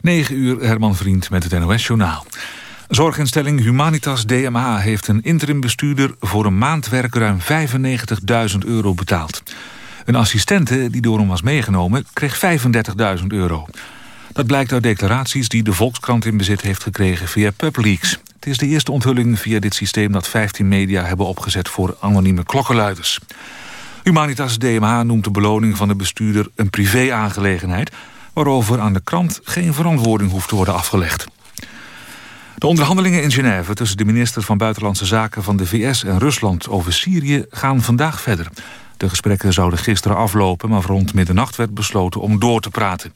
9 uur, Herman Vriend met het NOS-journaal. Zorginstelling Humanitas DMA heeft een interimbestuurder... voor een maandwerk ruim 95.000 euro betaald. Een assistente die door hem was meegenomen kreeg 35.000 euro. Dat blijkt uit declaraties die de Volkskrant in bezit heeft gekregen via PubLeaks. Het is de eerste onthulling via dit systeem dat 15 media hebben opgezet voor anonieme klokkenluiders. Humanitas DMA noemt de beloning van de bestuurder een privé-aangelegenheid... waarover aan de krant geen verantwoording hoeft te worden afgelegd. De onderhandelingen in Genève tussen de minister van Buitenlandse Zaken van de VS en Rusland over Syrië gaan vandaag verder. De gesprekken zouden gisteren aflopen, maar rond middernacht werd besloten om door te praten.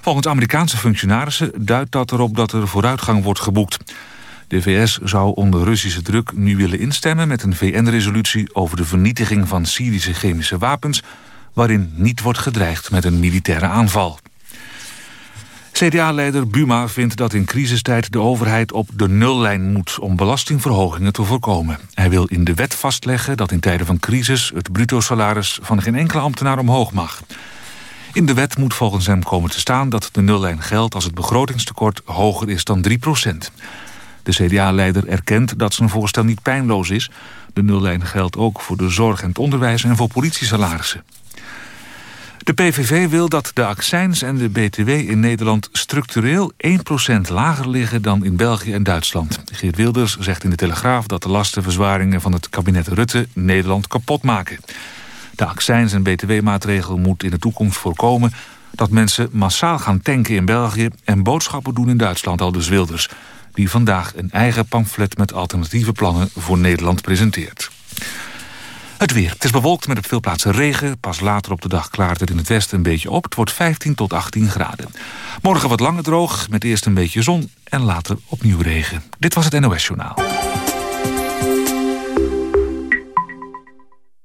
Volgens Amerikaanse functionarissen duidt dat erop dat er vooruitgang wordt geboekt. De VS zou onder Russische druk nu willen instemmen met een VN-resolutie over de vernietiging van Syrische chemische wapens, waarin niet wordt gedreigd met een militaire aanval. CDA-leider Buma vindt dat in crisistijd de overheid op de nullijn moet om belastingverhogingen te voorkomen. Hij wil in de wet vastleggen dat in tijden van crisis het bruto salaris van geen enkele ambtenaar omhoog mag. In de wet moet volgens hem komen te staan dat de nullijn geldt als het begrotingstekort hoger is dan 3 procent. De CDA-leider erkent dat zijn voorstel niet pijnloos is. De nullijn geldt ook voor de zorg en het onderwijs en voor politiesalarissen. De PVV wil dat de accijns en de BTW in Nederland structureel 1% lager liggen dan in België en Duitsland. Geert Wilders zegt in de Telegraaf dat de lastenverzwaringen van het kabinet Rutte Nederland kapot maken. De accijns- en btw-maatregel moet in de toekomst voorkomen... dat mensen massaal gaan tanken in België... en boodschappen doen in Duitsland, al dus Wilders... die vandaag een eigen pamflet met alternatieve plannen voor Nederland presenteert. Het weer. Het is bewolkt met op veel plaatsen regen. Pas later op de dag klaart het in het westen een beetje op. Het wordt 15 tot 18 graden. Morgen wat langer droog, met eerst een beetje zon... en later opnieuw regen. Dit was het NOS Journaal.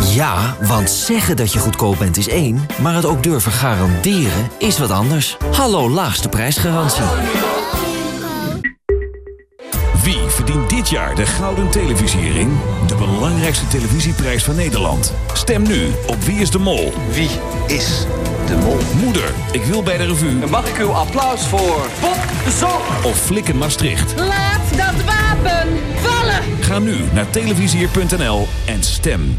Ja, want zeggen dat je goedkoop bent is één, maar het ook durven garanderen is wat anders. Hallo laagste prijsgarantie. Wie verdient dit jaar de Gouden Televisiering? De belangrijkste televisieprijs van Nederland. Stem nu op Wie is de Mol? Wie is de mol? Moeder, ik wil bij de revue. En mag ik uw applaus voor Bob de Zon? Of Flikken Maastricht. Laat dat wapen vallen! Ga nu naar televisier.nl en stem.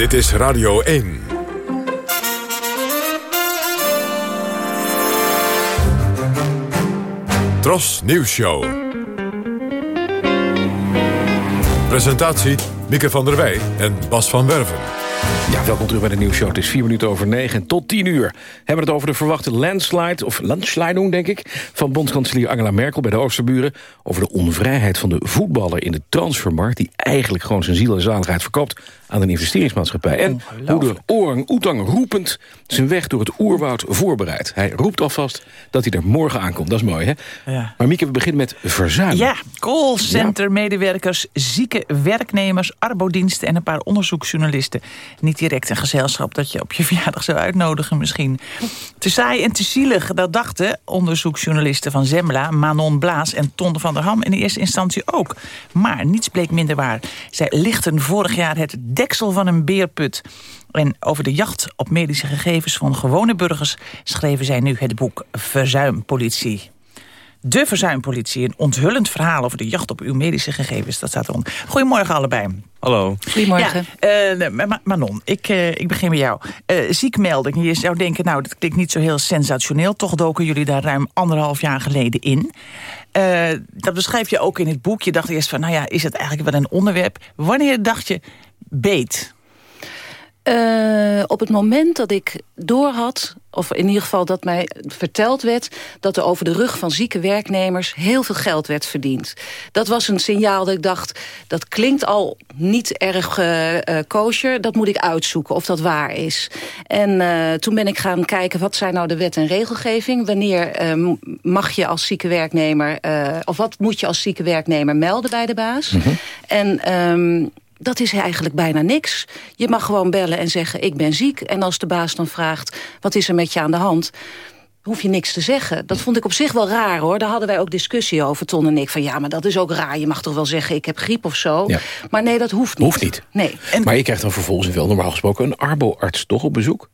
Dit is Radio 1. Tros Nieuws Show. Presentatie Mieke van der Wij en Bas van Werven. Ja, welkom terug bij de nieuwsshow. Het is vier minuten over negen tot tien uur. Hebben we het over de verwachte landslide, of landsliding denk ik... van bondskanselier Angela Merkel bij de Oosterburen... over de onvrijheid van de voetballer in de transfermarkt... die eigenlijk gewoon zijn ziel en zaligheid verkoopt aan een investeringsmaatschappij. En hoe de orang-oetang roepend zijn weg door het oerwoud voorbereidt. Hij roept alvast dat hij er morgen aankomt. Dat is mooi, hè? Ja. Maar Mieke, we beginnen met verzuim. Ja, callcenter-medewerkers, zieke werknemers, arbodiensten... en een paar onderzoeksjournalisten. Niet direct een gezelschap dat je op je verjaardag zou uitnodigen misschien. Te saai en te zielig, dat dachten onderzoeksjournalisten van Zembla... Manon Blaas en Ton van der Ham in de eerste instantie ook. Maar niets bleek minder waar. Zij lichten vorig jaar het deksel van een beerput. En over de jacht op medische gegevens van gewone burgers... schreven zij nu het boek Verzuimpolitie. De verzuimpolitie, een onthullend verhaal over de jacht op uw medische gegevens. Dat staat eronder. Goedemorgen allebei. Hallo. Goedemorgen. Ja, uh, Manon, ik, uh, ik begin met jou. Uh, ziekmelding, je zou denken, nou, dat klinkt niet zo heel sensationeel. Toch doken jullie daar ruim anderhalf jaar geleden in. dat beschrijf je ook in het boek. Je dacht eerst van, nou ja, is het eigenlijk wel een onderwerp? Wanneer dacht je, beet? Uh, op het moment dat ik doorhad, of in ieder geval dat mij verteld werd... dat er over de rug van zieke werknemers heel veel geld werd verdiend. Dat was een signaal dat ik dacht, dat klinkt al niet erg uh, uh, kosher. Dat moet ik uitzoeken of dat waar is. En toen ben ik gaan kijken, wat zijn nou de wet en regelgeving? Wanneer mag je als zieke werknemer... of wat moet je als zieke werknemer melden bij de baas? Mm -hmm. En... Um, dat is eigenlijk bijna niks. Je mag gewoon bellen en zeggen, ik ben ziek. En als de baas dan vraagt, wat is er met je aan de hand hoef je niks te zeggen. Dat vond ik op zich wel raar, hoor. Daar hadden wij ook discussie over, Ton en ik. Van ja, maar dat is ook raar. Je mag toch wel zeggen, ik heb griep of zo. Ja. Maar nee, dat hoeft niet. Hoeft niet. Nee. En... Maar je krijgt dan vervolgens wel normaal gesproken... een arboarts toch op bezoek?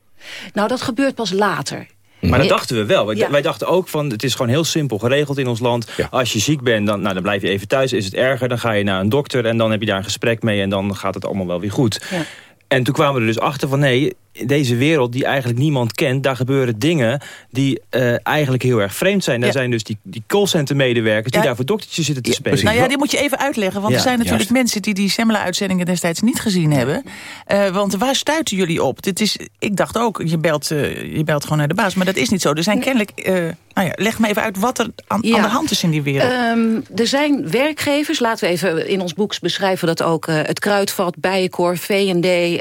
Nou, dat gebeurt pas later. Maar dat dachten we wel. Wij, ja. wij, dachten ook van, het is gewoon heel simpel geregeld in ons land. Ja. Als je ziek bent, dan, nou, dan blijf je even thuis. Is het erger, dan ga je naar een dokter en dan heb je daar een gesprek mee... en dan gaat het allemaal wel weer goed. Ja. En toen kwamen we er dus achter van nee, deze wereld die eigenlijk niemand kent... daar gebeuren dingen die uh, eigenlijk heel erg vreemd zijn. Daar ja. zijn dus die, die callcenter medewerkers die daar voor doktertjes zitten te spelen. Nou ja, die moet je even uitleggen. Want er zijn natuurlijk Juist. mensen die die Semmela-uitzendingen destijds niet gezien hebben. Uh, want waar stuiten jullie op? Dit is, ik dacht ook, je belt, uh, je belt gewoon naar de baas. Maar dat is niet zo. Er zijn kennelijk... nou ja, leg me even uit wat er aan, aan de hand is in die wereld. Um, er zijn werkgevers, laten we even in ons boek beschrijven dat ook... het Kruidvat, Bijenkorf, V&D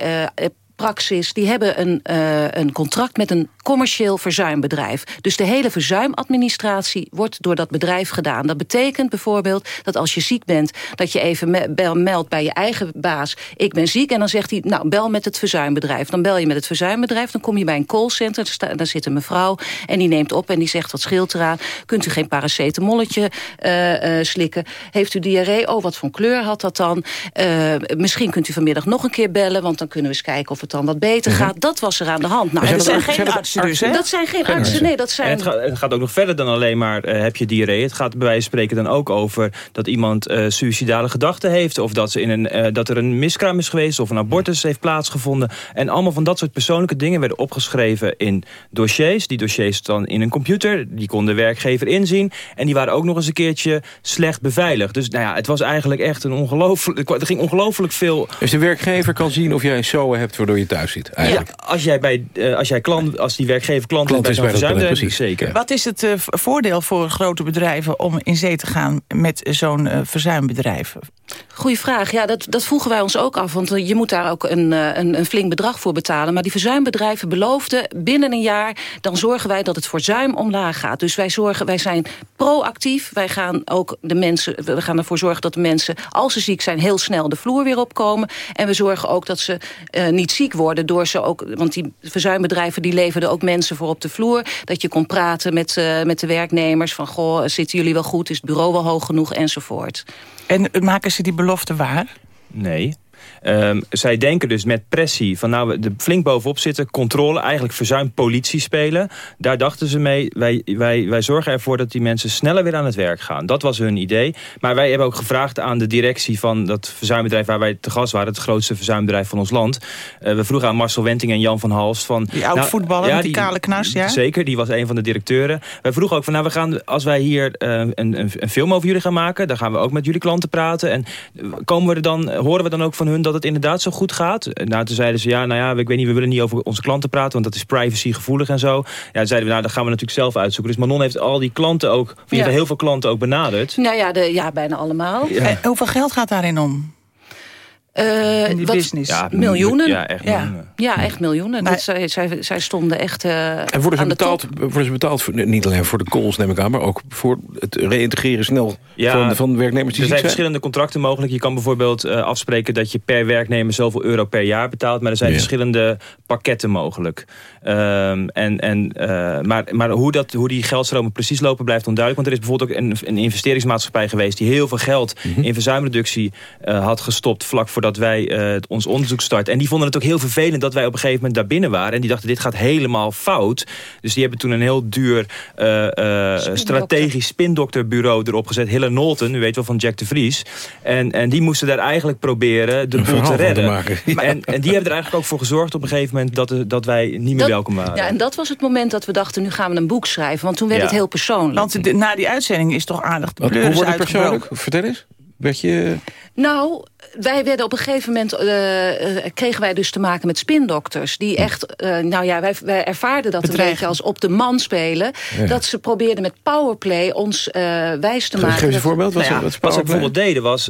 praxis, die hebben een, uh, een contract met een commercieel verzuimbedrijf. Dus de hele verzuimadministratie wordt door dat bedrijf gedaan. Dat betekent bijvoorbeeld dat als je ziek bent... dat je even me meldt bij je eigen baas... ik ben ziek en dan zegt hij, nou, bel met het verzuimbedrijf. Dan bel je met het verzuimbedrijf, dan kom je bij een callcenter... daar zit een mevrouw en die neemt op en die zegt... wat scheelt eraan? Kunt u geen paracetamolletje uh, uh, slikken? Heeft u diarree? Oh, wat voor kleur had dat dan? misschien kunt u vanmiddag nog een keer bellen... want dan kunnen we eens kijken of het dan wat beter mm -hmm. gaat. Dat was er aan de hand. Nou, dat zijn geen artsen dus, hè? Dat zijn geen artsen, nee. Dat zijn... Het gaat, het, gaat, ook nog verder dan alleen maar uh, heb je diarree. Het gaat bij wijze van spreken dan ook over dat iemand uh, suïcidale gedachten heeft... of dat, ze in een, uh, dat er een miskraam is geweest of een abortus heeft plaatsgevonden. En allemaal van dat soort persoonlijke dingen werden opgeschreven in dossiers. Die dossiers dan in een computer. Die kon de werkgever inzien. En die waren ook nog eens een keertje slecht beveiligd. Dus nou ja, het was eigenlijk echt een ongelooflijk... Er ging ongelooflijk veel... Dus de werkgever kan zien of jij een hebt waardoor je thuis zit, eigenlijk. Ja, als jij bij, uh, als jij klant, als die werkgever klant, klant is bij zo'n verzuimdrijf, zeker. Wat is het uh, voordeel voor grote bedrijven om in zee te gaan met zo'n uh, verzuimbedrijf? Goeie vraag. Ja, dat, dat vroegen wij ons ook af. Want je moet daar ook een, een, een flink bedrag voor betalen. Maar die verzuimbedrijven beloofden binnen een jaar... dan zorgen wij dat het verzuim omlaag gaat. Dus wij, zorgen, wij zijn proactief. Wij gaan ook de mensen, we gaan ervoor zorgen dat de mensen... als ze ziek zijn, heel snel de vloer weer opkomen. En we zorgen ook dat ze uh, niet ziek worden door ze ook... want die verzuimbedrijven die leverden ook mensen voor op de vloer. Dat je kon praten met, uh, met de werknemers van... goh, zitten jullie wel goed, is het bureau wel hoog genoeg, enzovoort. En maken ze die belofte waar? Nee. Um, zij denken dus met pressie van nou we flink bovenop zitten, controle, eigenlijk verzuim politie spelen. Daar dachten ze mee, wij, wij, wij zorgen ervoor dat die mensen sneller weer aan het werk gaan. Dat was hun idee. Maar wij hebben ook gevraagd aan de directie van dat verzuimbedrijf waar wij te gast waren, het grootste verzuimbedrijf van ons land. Uh, we vroegen aan Marcel Wenting en Jan van Hals van... Die oud nou, voetballer, ja, die, die kale knas, ja? Zeker, die was een van de directeuren. Wij vroegen ook van nou we gaan, als wij hier uh, een, een, een film over jullie gaan maken, dan gaan we ook met jullie klanten praten. En komen we er dan, horen we dan ook van hun dat het inderdaad zo goed gaat. Nou, toen zeiden ze, ja, nou ja, ik weet niet, we willen niet over onze klanten praten, want dat is privacygevoelig en zo. Ja, toen zeiden we, nou, dat gaan we natuurlijk zelf uitzoeken. Dus Manon heeft al die klanten ook, ja. heel veel klanten ook benaderd. Nou ja, de, ja bijna allemaal. Ja. En hoeveel geld gaat daarin om? Uh, in die wat, business. Ja, miljoenen. Ja, echt miljoenen. Ja, echt miljoenen. Maar, dat, zij, zij, zij stonden echt uh, En worden ze betaald, worden ze betaald voor, niet alleen voor de calls, neem ik aan... maar ook voor het reïntegreren snel ja, van, van werknemers die Er zijn verschillende contracten mogelijk. Je kan bijvoorbeeld uh, afspreken dat je per werknemer zoveel euro per jaar betaalt... maar er zijn ja. verschillende pakketten mogelijk. Um, en, en, uh, maar maar hoe, dat, hoe die geldstromen precies lopen blijft onduidelijk. Want er is bijvoorbeeld ook een, een investeringsmaatschappij geweest... die heel veel geld mm -hmm. in verzuimreductie had gestopt vlak voordat voordat wij uh, ons onderzoek starten. En die vonden het ook heel vervelend dat wij op een gegeven moment daar binnen waren. En die dachten, dit gaat helemaal fout. Dus die hebben toen een heel duur uh, strategisch spindokterbureau erop gezet. Hille Nolten, u weet wel van Jack de Vries. En, en die moesten daar eigenlijk proberen de boel te redden. maken. Ja. En, en die hebben er eigenlijk ook voor gezorgd op een gegeven moment... dat, dat wij niet meer dat, welkom waren. Ja, en dat was het moment dat we dachten, nu gaan we een boek schrijven. Want toen werd Ja. het heel persoonlijk. Want de- na die uitzending is toch aardig de Wat, hoe wordt het persoonlijk? uitgebroken. Vertel eens. Werd je... Nou, wij werden op een gegeven moment... eh, eh, kregen wij dus te maken met spindokters. Die echt, eh, nou ja, wij, wij ervaarden dat een Bedreigen. beetje als op de man spelen. Ja. Dat ze probeerden met powerplay ons eh, wijs te Geef maken. eens een voorbeeld. Wat, Nou ja, wat ze bijvoorbeeld deden was,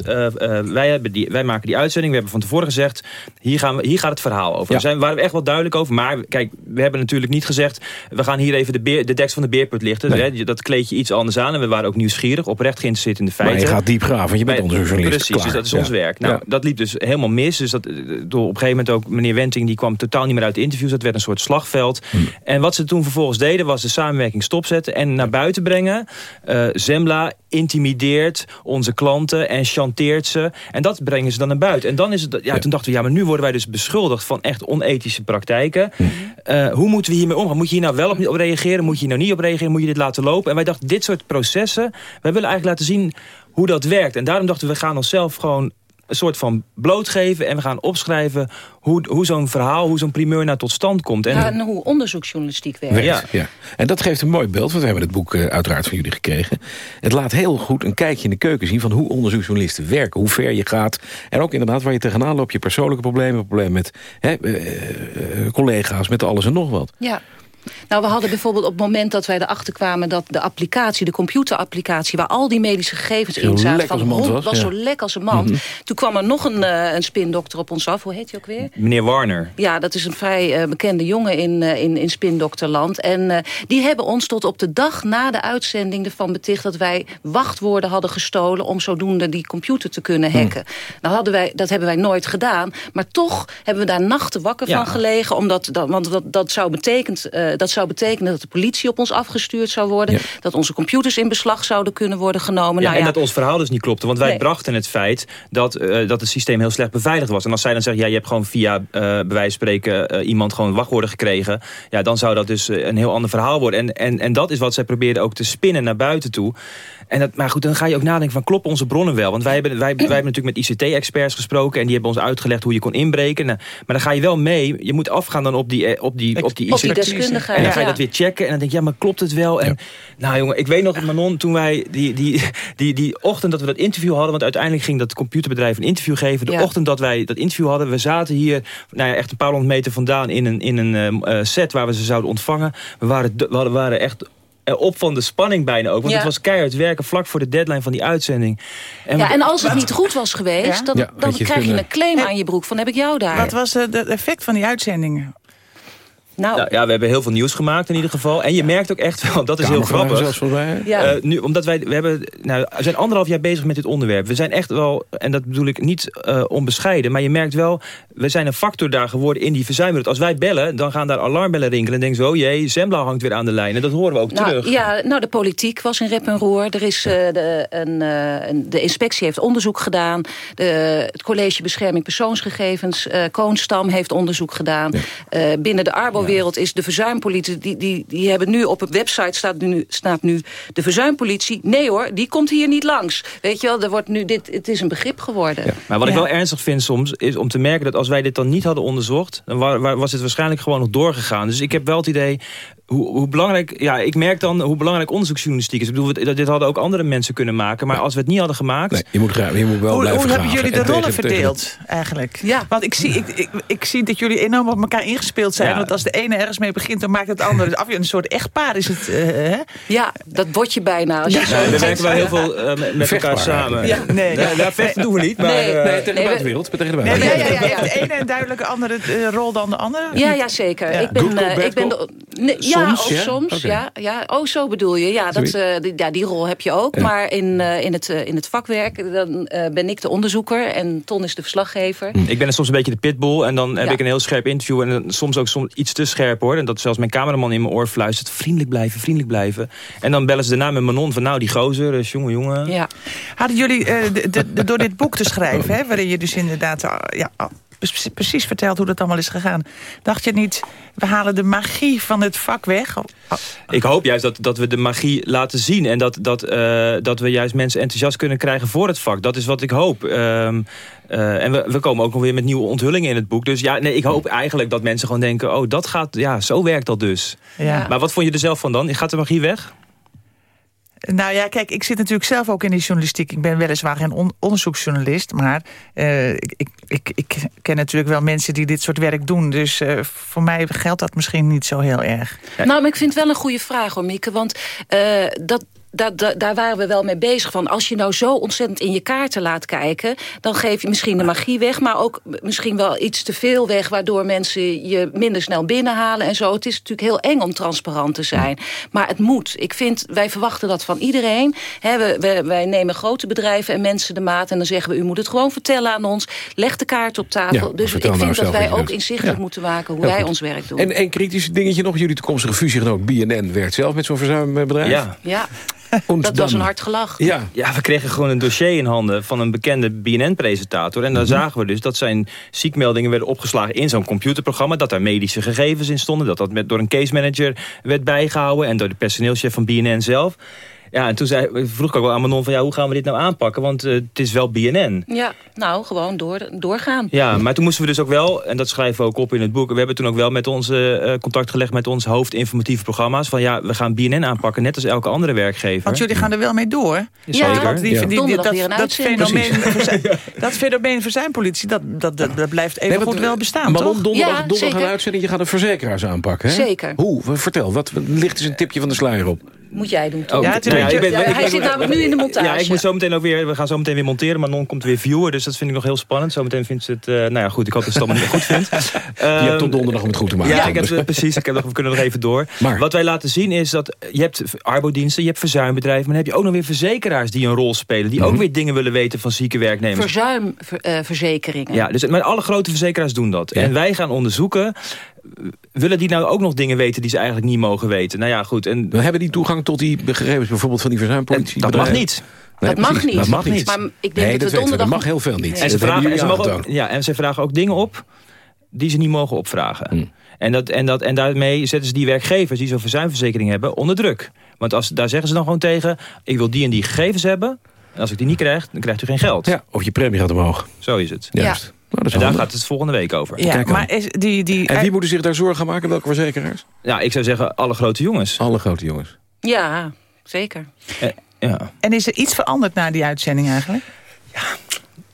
wij, hebben die, wij maken die uitzending. We hebben van tevoren gezegd, hier, gaan we, hier gaat het verhaal over. Ja. Daar zijn, waren we echt wel duidelijk over. Maar kijk, we hebben natuurlijk niet gezegd... we gaan hier even de, beer, de deks van de beerput lichten. Nee. Hè, dat kleed je iets anders aan. En we waren ook nieuwsgierig, oprecht geïnteresseerd in de Maar feiten. je gaat diep graven, want je bent onderzoeksjournalist. Precies. Dat is ons werk. Nou, dat liep dus helemaal mis. Dus dat, eh, door op een gegeven moment ook meneer Wenting... die kwam totaal niet meer uit de interviews. Dat werd een soort slagveld. Hm. En wat ze toen vervolgens deden... was de samenwerking stopzetten en naar buiten brengen. Eh, Zembla intimideert onze klanten en chanteert ze. En dat brengen ze dan naar buiten. En dan is het, ja, toen dachten we, ja, maar nu worden wij dus beschuldigd... van echt onethische praktijken. Hm. Eh, hoe moeten we hiermee omgaan? Moet je hier nou wel op, op reageren? Moet je hier nou niet op reageren? Moet je dit laten lopen? En wij dachten, dit soort processen... wij willen eigenlijk laten zien hoe dat werkt. En daarom dachten we, we gaan onszelf gewoon een soort van blootgeven... en we gaan opschrijven hoe, hoe zo'n verhaal, hoe zo'n primeur nou tot stand komt. En, Ja, en hoe onderzoeksjournalistiek werkt. Ja. Ja. En dat geeft een mooi beeld, want we hebben het boek eh, uiteraard van jullie gekregen. Het laat heel goed een kijkje in de keuken zien van hoe onderzoeksjournalisten werken, hoe ver je gaat. En ook inderdaad waar je tegenaan loopt, je persoonlijke problemen, problemen met hè, eh, eh, collega's, met alles en nog wat. Ja. Nou, we hadden bijvoorbeeld op het moment dat wij erachter kwamen... dat de applicatie, de computerapplicatie... waar al die medische gegevens Zo in zaten... lek als een mand hond- was, ja. zo lek als een man. Mhm. Toen kwam er nog een, eh, een spindokter op ons af. Hoe heet hij ook weer? Meneer Warner. Ja, dat is een vrij eh, bekende jongen in, eh, in, in spindokterland. En eh, die hebben ons tot op de dag na de uitzending ervan beticht... dat wij wachtwoorden hadden gestolen... om zodoende die computer te kunnen Hm. hacken. Nou hadden wij, dat hebben wij nooit gedaan. Maar toch hebben we daar nachten wakker Ja. van gelegen. Omdat, dat, want dat, dat, zou betekent, eh, dat zou betekenen dat de politie op ons afgestuurd zou worden. Ja. Dat onze computers in beslag zouden kunnen worden genomen. Ja, nou, en dat ons verhaal dus niet klopte. Want wij Nee. brachten het feit dat, eh, dat het systeem heel slecht beveiligd was. En als zij dan zeggen, ja, je hebt gewoon via eh bij wijze van spreken eh, iemand gewoon wachtwoorden gekregen. Ja, dan zou dat dus eh, een heel ander verhaal worden. En, en, en dat is wat zij probeerden ook te spinnen naar buiten toe. En dat, maar goed, dan ga je ook nadenken van kloppen onze bronnen wel? Want wij hebben, wij, wij hebben natuurlijk met ICT-experts gesproken... en die hebben ons uitgelegd hoe je kon inbreken. Nou, maar dan ga je wel mee. Je moet afgaan dan op die, eh, op die, op die op die ICT. deskundigheid. En dan ga je dat weer checken en dan denk je, ja, maar klopt het wel? En nou jongen, ik weet nog, Manon, toen wij die, die, die, die ochtend dat we dat interview hadden... want uiteindelijk ging dat computerbedrijf een interview geven. De Ja. ochtend dat wij dat interview hadden, we zaten hier... Nou ja, echt een paar honderd meter vandaan in een, in een ehm, eh, set waar we ze zouden ontvangen. We waren, we waren echt eh, op van de spanning bijna ook. Want Ja. het was keihard werken vlak voor de deadline van die uitzending. En ja, en als het niet goed was geweest, Ja? dan, Ja, dan had je krijg je een claim aan je broek van heb ik jou daar. Wat was eh, het effect van die uitzendingen? nou, Nou, ja, we hebben heel veel nieuws gemaakt in ieder geval. En je merkt ook echt wel, dat is heel grappig. zelfs volgens mij. ja. Eh, nu, omdat wij, we, hebben, nou, we zijn anderhalf jaar bezig met dit onderwerp. We zijn echt wel, en dat bedoel ik niet eh, onbescheiden... maar je merkt wel, we zijn een factor daar geworden in die verzuimwereld. Als wij bellen, dan gaan daar alarmbellen rinkelen... en denken zo, oh jee, Zembla hangt weer aan de lijn. En dat horen we ook Nou, terug. ja, nou, de politiek was in rep en roer. Er is, eh, de, een, eh, een- de inspectie heeft onderzoek gedaan. De, het College Bescherming Persoonsgegevens, eh Koonstam, heeft onderzoek gedaan. Eh, binnen de Arbo-wereld is de verzuimpolitie... Die, die, die hebben nu op een website staat nu, staat nu de verzuimpolitie. Nee hoor, die komt hier niet langs. Weet je wel, er wordt nu dit, het is een begrip geworden. Maar wat ik Ja. wel ernstig vind soms, is om te merken dat als wij dit dan niet hadden onderzocht... dan wa- wa- was het waarschijnlijk gewoon nog doorgegaan. Dus ik heb wel het idee, hoe, hoe belangrijk... Ja, ik merk dan hoe belangrijk onderzoeksjournalistiek is. Ik bedoel, dit dit hadden ook andere mensen kunnen maken. Maar als we het niet hadden gemaakt... Nee, je moet, je moet wel Hoe, blijven hoe hebben jullie de En rollen tegen- tegen- verdeeld eigenlijk? Ja. Want ik zie, ik, ik, ik zie dat jullie enorm op elkaar ingespeeld zijn. Ja. Want als de ene ergens mee begint, dan maakt het andere af. Een soort echtpaar is het. eh, hè? Ja, dat word je bijna. Als je Ja. zo Nee, we werken wel heel veel eh, met- met elkaar samen. Ja, nee. Nee, nou, vechten doen we niet, maar... Nee, eh, Nee, tegen de Nee, we- buitenwereld. maar Tegen de Nee, buitenwereld. nee, ja, ja, ja. Heeft de ene een duidelijke andere rol dan de andere? Ja, ja, zeker. Ja. Ik ben, ik ben de, ja, soms? Ja, ook soms. Ja, ja. Oh, zo bedoel je. Ja, dat, eh, die, ja die rol heb je ook. Ja. Maar in, eh, in, het, eh, in het vakwerk dan, eh, ben ik de onderzoeker... en Ton is de verslaggever. Ik ben soms een beetje de pitbull en dan heb Ja. ik een heel scherp interview... en soms ook soms iets te scherp hoor. En dat zelfs mijn cameraman in mijn oor fluistert... vriendelijk blijven, vriendelijk blijven. En dan bellen ze daarna met Manon van... nou, die gozer, is jongen, jongen. Ja. Hadden jullie eh, de- de- de- door dit boek te schrijven, hè, waarin je dus inderdaad ja, precies vertelt hoe dat allemaal is gegaan, dacht je niet, we halen de magie van het vak weg? Oh, Ik hoop juist dat, dat we de magie laten zien. En dat, dat, eh, dat we juist mensen enthousiast kunnen krijgen voor het vak. Dat is wat ik hoop. Ehm, eh, en we, we komen ook nog weer met nieuwe onthullingen in het boek. Dus ja, nee, ik hoop eigenlijk dat mensen gewoon denken... oh, dat gaat, ja, zo werkt dat dus. Ja. Maar wat vond je er zelf van dan? Gaat de magie weg? Nou ja, kijk, ik zit natuurlijk zelf ook in die journalistiek. Ik ben weliswaar geen on- onderzoeksjournalist, maar eh, ik, ik, ik, ik ken natuurlijk wel mensen die dit soort werk doen. Dus eh, voor mij geldt dat misschien niet zo heel erg. Nou, maar ik vind het wel een goede vraag hoor, Mieke. Want eh, dat, dat, dat- daar waren we wel mee bezig. Van als je nou zo ontzettend in je kaarten laat kijken... dan geef je misschien de magie weg... maar ook misschien wel iets te veel weg... waardoor mensen je minder snel binnenhalen en zo. Het is natuurlijk heel eng om transparant te zijn. Maar het moet. Ik vind, wij verwachten dat van iedereen. Hè, we, we- wij nemen grote bedrijven en mensen de maat... en dan zeggen we, u moet het gewoon vertellen aan ons. Leg de kaart op tafel. Ja, dus ik vind nou dat wij ook inzichtelijk Ja. moeten maken... hoe Heel wij goed. ons werk doen. En een kritisch dingetje nog. Jullie toekomstige fusiegenoot BNN werkt zelf met zo'n verzuimbedrijf. Ja. Ja, Dat was een hard gelach. Ja. Ja, we kregen gewoon een dossier in handen van een bekende BNN-presentator. En daar zagen we dus dat zijn ziekmeldingen werden opgeslagen in zo'n computerprogramma. Dat daar medische gegevens in stonden. Dat dat met, door een case manager werd bijgehouden. En door de personeelschef van BNN zelf. Ja, en toen zei, vroeg ik ook wel aan Manon van... Ja, hoe gaan we dit nou aanpakken? Want eh, het is wel BNN. Ja, nou, gewoon door, doorgaan. Ja, maar toen moesten we dus ook wel, en dat schrijven we ook op in het boek... we hebben toen ook wel met onze eh, contact gelegd met ons hoofdinformatieve programma's... van ja, we gaan BNN aanpakken, net als elke andere werkgever. Want jullie gaan er wel mee door. Ja, zeker. Want die- Ja. die- die- dat, een dat, fenomeen, verzuim- dat fenomeen verzuimpolitie, dat, dat, dat, dat blijft even goed wel bestaan, Manon, toch? donderdag, Ja, donderdag een uitzending. Je gaat de verzekeraars aanpakken, hè? Zeker. Hoe? Vertel, wat licht is een tipje van de sluier op? Moet jij doen, toch? Oh, Ja, het is een beetje- ik ben- Ja, ik hij zit namelijk nu in de montage. Ja, ik moet zo meteen ook weer, we gaan zo meteen weer monteren. Manon komt weer viewer, dus dat vind ik nog heel spannend. Zometeen vindt ze het, eh, nou ja goed, ik hoop dat ze het allemaal goed vindt. Je hebt tot donderdag om het goed te maken. Ja, ik heb, precies. Ik heb nog, we kunnen nog even door. Maar- Wat wij laten zien is dat je hebt arbodiensten, je hebt verzuimbedrijven... maar dan heb je ook nog weer verzekeraars die een rol spelen... die Mhm. ook weer dingen willen weten van zieke werknemers. Verzuimverzekeringen. Ja, dus, maar alle grote verzekeraars doen dat. En wij gaan onderzoeken... willen die nou ook nog dingen weten die ze eigenlijk niet mogen weten? Nou ja, goed. En, We hebben die toegang tot die gegevens bijvoorbeeld van die verzuimpolitie. dat mag niet. Nee, Dat mag niet. Dat mag niet. Maar ik denk nee, dat we. donderdag- Dat mag heel veel niet. En ze, Dat vragen, en, jullie ze mogen ook, ja, en ze vragen ook dingen op die ze niet mogen opvragen. Hmm. En, dat, en, dat, en daarmee zetten ze die werkgevers die zo'n verzuimverzekering hebben onder druk. Want als, daar zeggen ze dan gewoon tegen... ik wil die en die gegevens hebben. En als ik die niet krijg, dan krijgt u geen geld. Ja, of je premie gaat omhoog. Zo is het. Juist. Nou, En daar handig. gaat het volgende week over. Ja, maar is die, die, En wie moeten zich daar zorgen aan maken? Welke verzekeraars? Ja, ik zou zeggen alle grote jongens. Alle grote jongens. Ja, zeker. Eh, ja. en is er iets veranderd na die uitzending eigenlijk?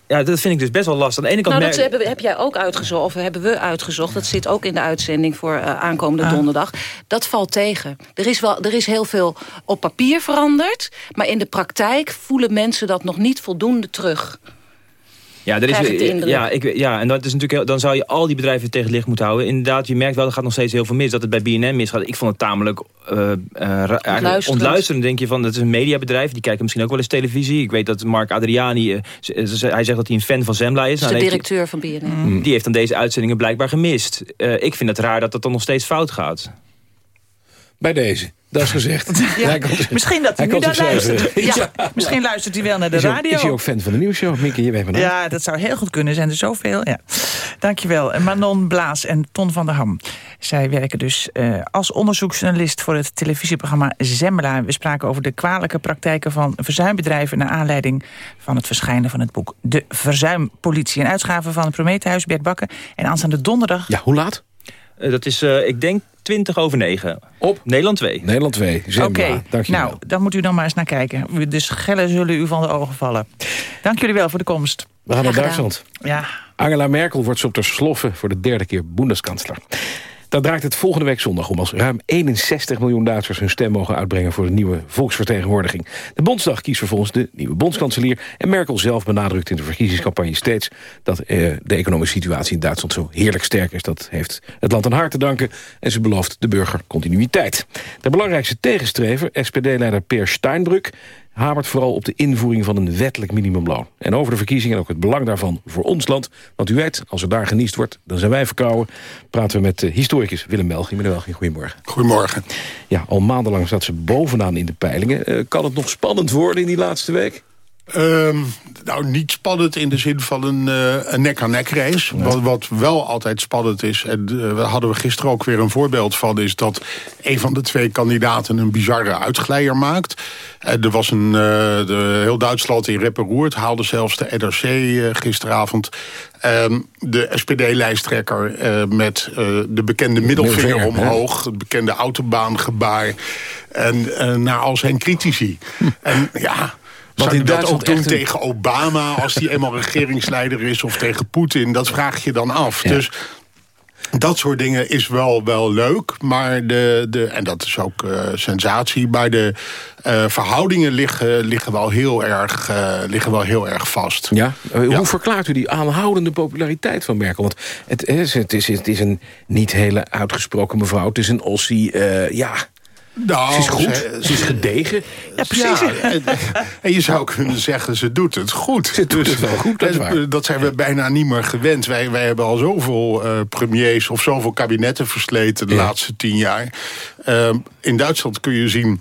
ja, dat vind ik dus best wel lastig. Aan de ene kant Nou, dat hebben, heb jij ook uitgezocht, of hebben we uitgezocht. Dat zit ook in de uitzending voor eh, aankomende donderdag. Dat valt tegen. Er is, wel, er is heel veel op papier veranderd. Maar in de praktijk voelen mensen dat nog niet voldoende terug. Ja, er is, ja, ik, ja, en dat is natuurlijk, heel- dan zou je al die bedrijven tegen het licht moeten houden. Inderdaad, je merkt wel, er gaat nog steeds heel veel mis. Dat het bij BNN misgaat. Ik vond het tamelijk Ontluisterend. ontluisterend. Denk je van, dat is een mediabedrijf. Die kijken misschien ook wel eens televisie. Ik weet dat Mark Adriani, eh, hij zegt dat hij een fan van Zembla is. Dat is Nou, de directeur van BNN. hij- Die heeft dan deze uitzendingen blijkbaar gemist. Ik vind het raar dat dat dan nog steeds fout gaat. Bij deze. Dat is gezegd. Hij komt- Misschien dat hij, nu zichzelf luistert. Ja, misschien luistert hij wel naar de Is radio. ook, is hij ook fan van de nieuwsshow? Mieke, je weet maar Ja, dat zou heel goed kunnen. Er zijn er zoveel. Ja. Dankjewel. Manon Blaas en Ton van der Ham. Zij werken dus eh, als onderzoeksjournalist voor het televisieprogramma Zembla. We spraken over de kwalijke praktijken van verzuimbedrijven... naar aanleiding van het verschijnen van het boek De Verzuimpolitie. Een uitgave van Prometheus, Bert Bakker. En aanstaande donderdag... Ja, hoe laat? Eh, dat is, eh, ik denk, 20 over 9. Op? Nederland 2. Nederland 2. Oké. Dankjewel. nou, dan moet u dan maar eens naar kijken. De schellen zullen u van de ogen vallen. Dank jullie wel voor de komst. We gaan naar. Duitsland. Ja, Angela Merkel wordt zo op de sloffen voor de derde keer Bundeskanzler. Daar draait het volgende week zondag om... als ruim 61 miljoen Duitsers hun stem mogen uitbrengen... voor de nieuwe volksvertegenwoordiging. De Bondsdag kiest vervolgens de nieuwe bondskanselier... en Merkel zelf benadrukt in de verkiezingscampagne steeds... dat eh, de economische situatie in Duitsland zo heerlijk sterk is. Dat heeft het land aan hart te danken en ze belooft de burger continuïteit. De belangrijkste tegenstrever, SPD-leider Peer Steinbrück hamert vooral op de invoering van een wettelijk minimumloon. En over de verkiezingen en ook het belang daarvan voor ons land. Want u weet, als er daar geniest wordt, dan zijn wij verkouden. Praten we met historicus Willem Melging. Meneer Melging, goedemorgen. Goedemorgen. Ja, al maandenlang staat ze bovenaan in de peilingen. Uh, kan het nog spannend worden in die laatste week? Um, nou, niet spannend in de zin van een, uh, een nek-aan-nek race. Wat, wat, wel altijd spannend is, en uh, daar hadden we gisteren ook weer een voorbeeld van... is dat een van de twee kandidaten een bizarre uitglijer maakt. En er was een, de, heel Duitsland in Repperoerd haalde zelfs de NRC gisteravond... Um, de SPD-lijsttrekker met de bekende middelvinger omhoog... het bekende autobaangebaar... en naar al zijn critici. Hm. En ja... Wat Zou in dat ook doen een... tegen Obama als hij eenmaal regeringsleider is... of tegen Poetin? Dat vraag je dan af. Ja. Dus dat soort dingen is wel, wel leuk. Maar de, de, en dat is ook uh, sensatie. Maar de uh, verhoudingen liggen, liggen, wel heel erg, uh, liggen wel heel erg vast. Ja? Hoe ja. verklaart u die aanhoudende populariteit van Merkel? Want het is, het is, het is een niet hele uitgesproken mevrouw. Het is een Ossie. ja, nou, ze is goed, ze, ze, is gedegen. Ja, precies. Ja, en, en, je zou kunnen zeggen, ze doet het goed. Ze doet dus, het wel goed, dat, en, dat zijn we bijna niet meer gewend. Wij, wij hebben al zoveel uh, premiers of zoveel kabinetten versleten de ja. laatste tien jaar. Uh, in Duitsland kun je zien...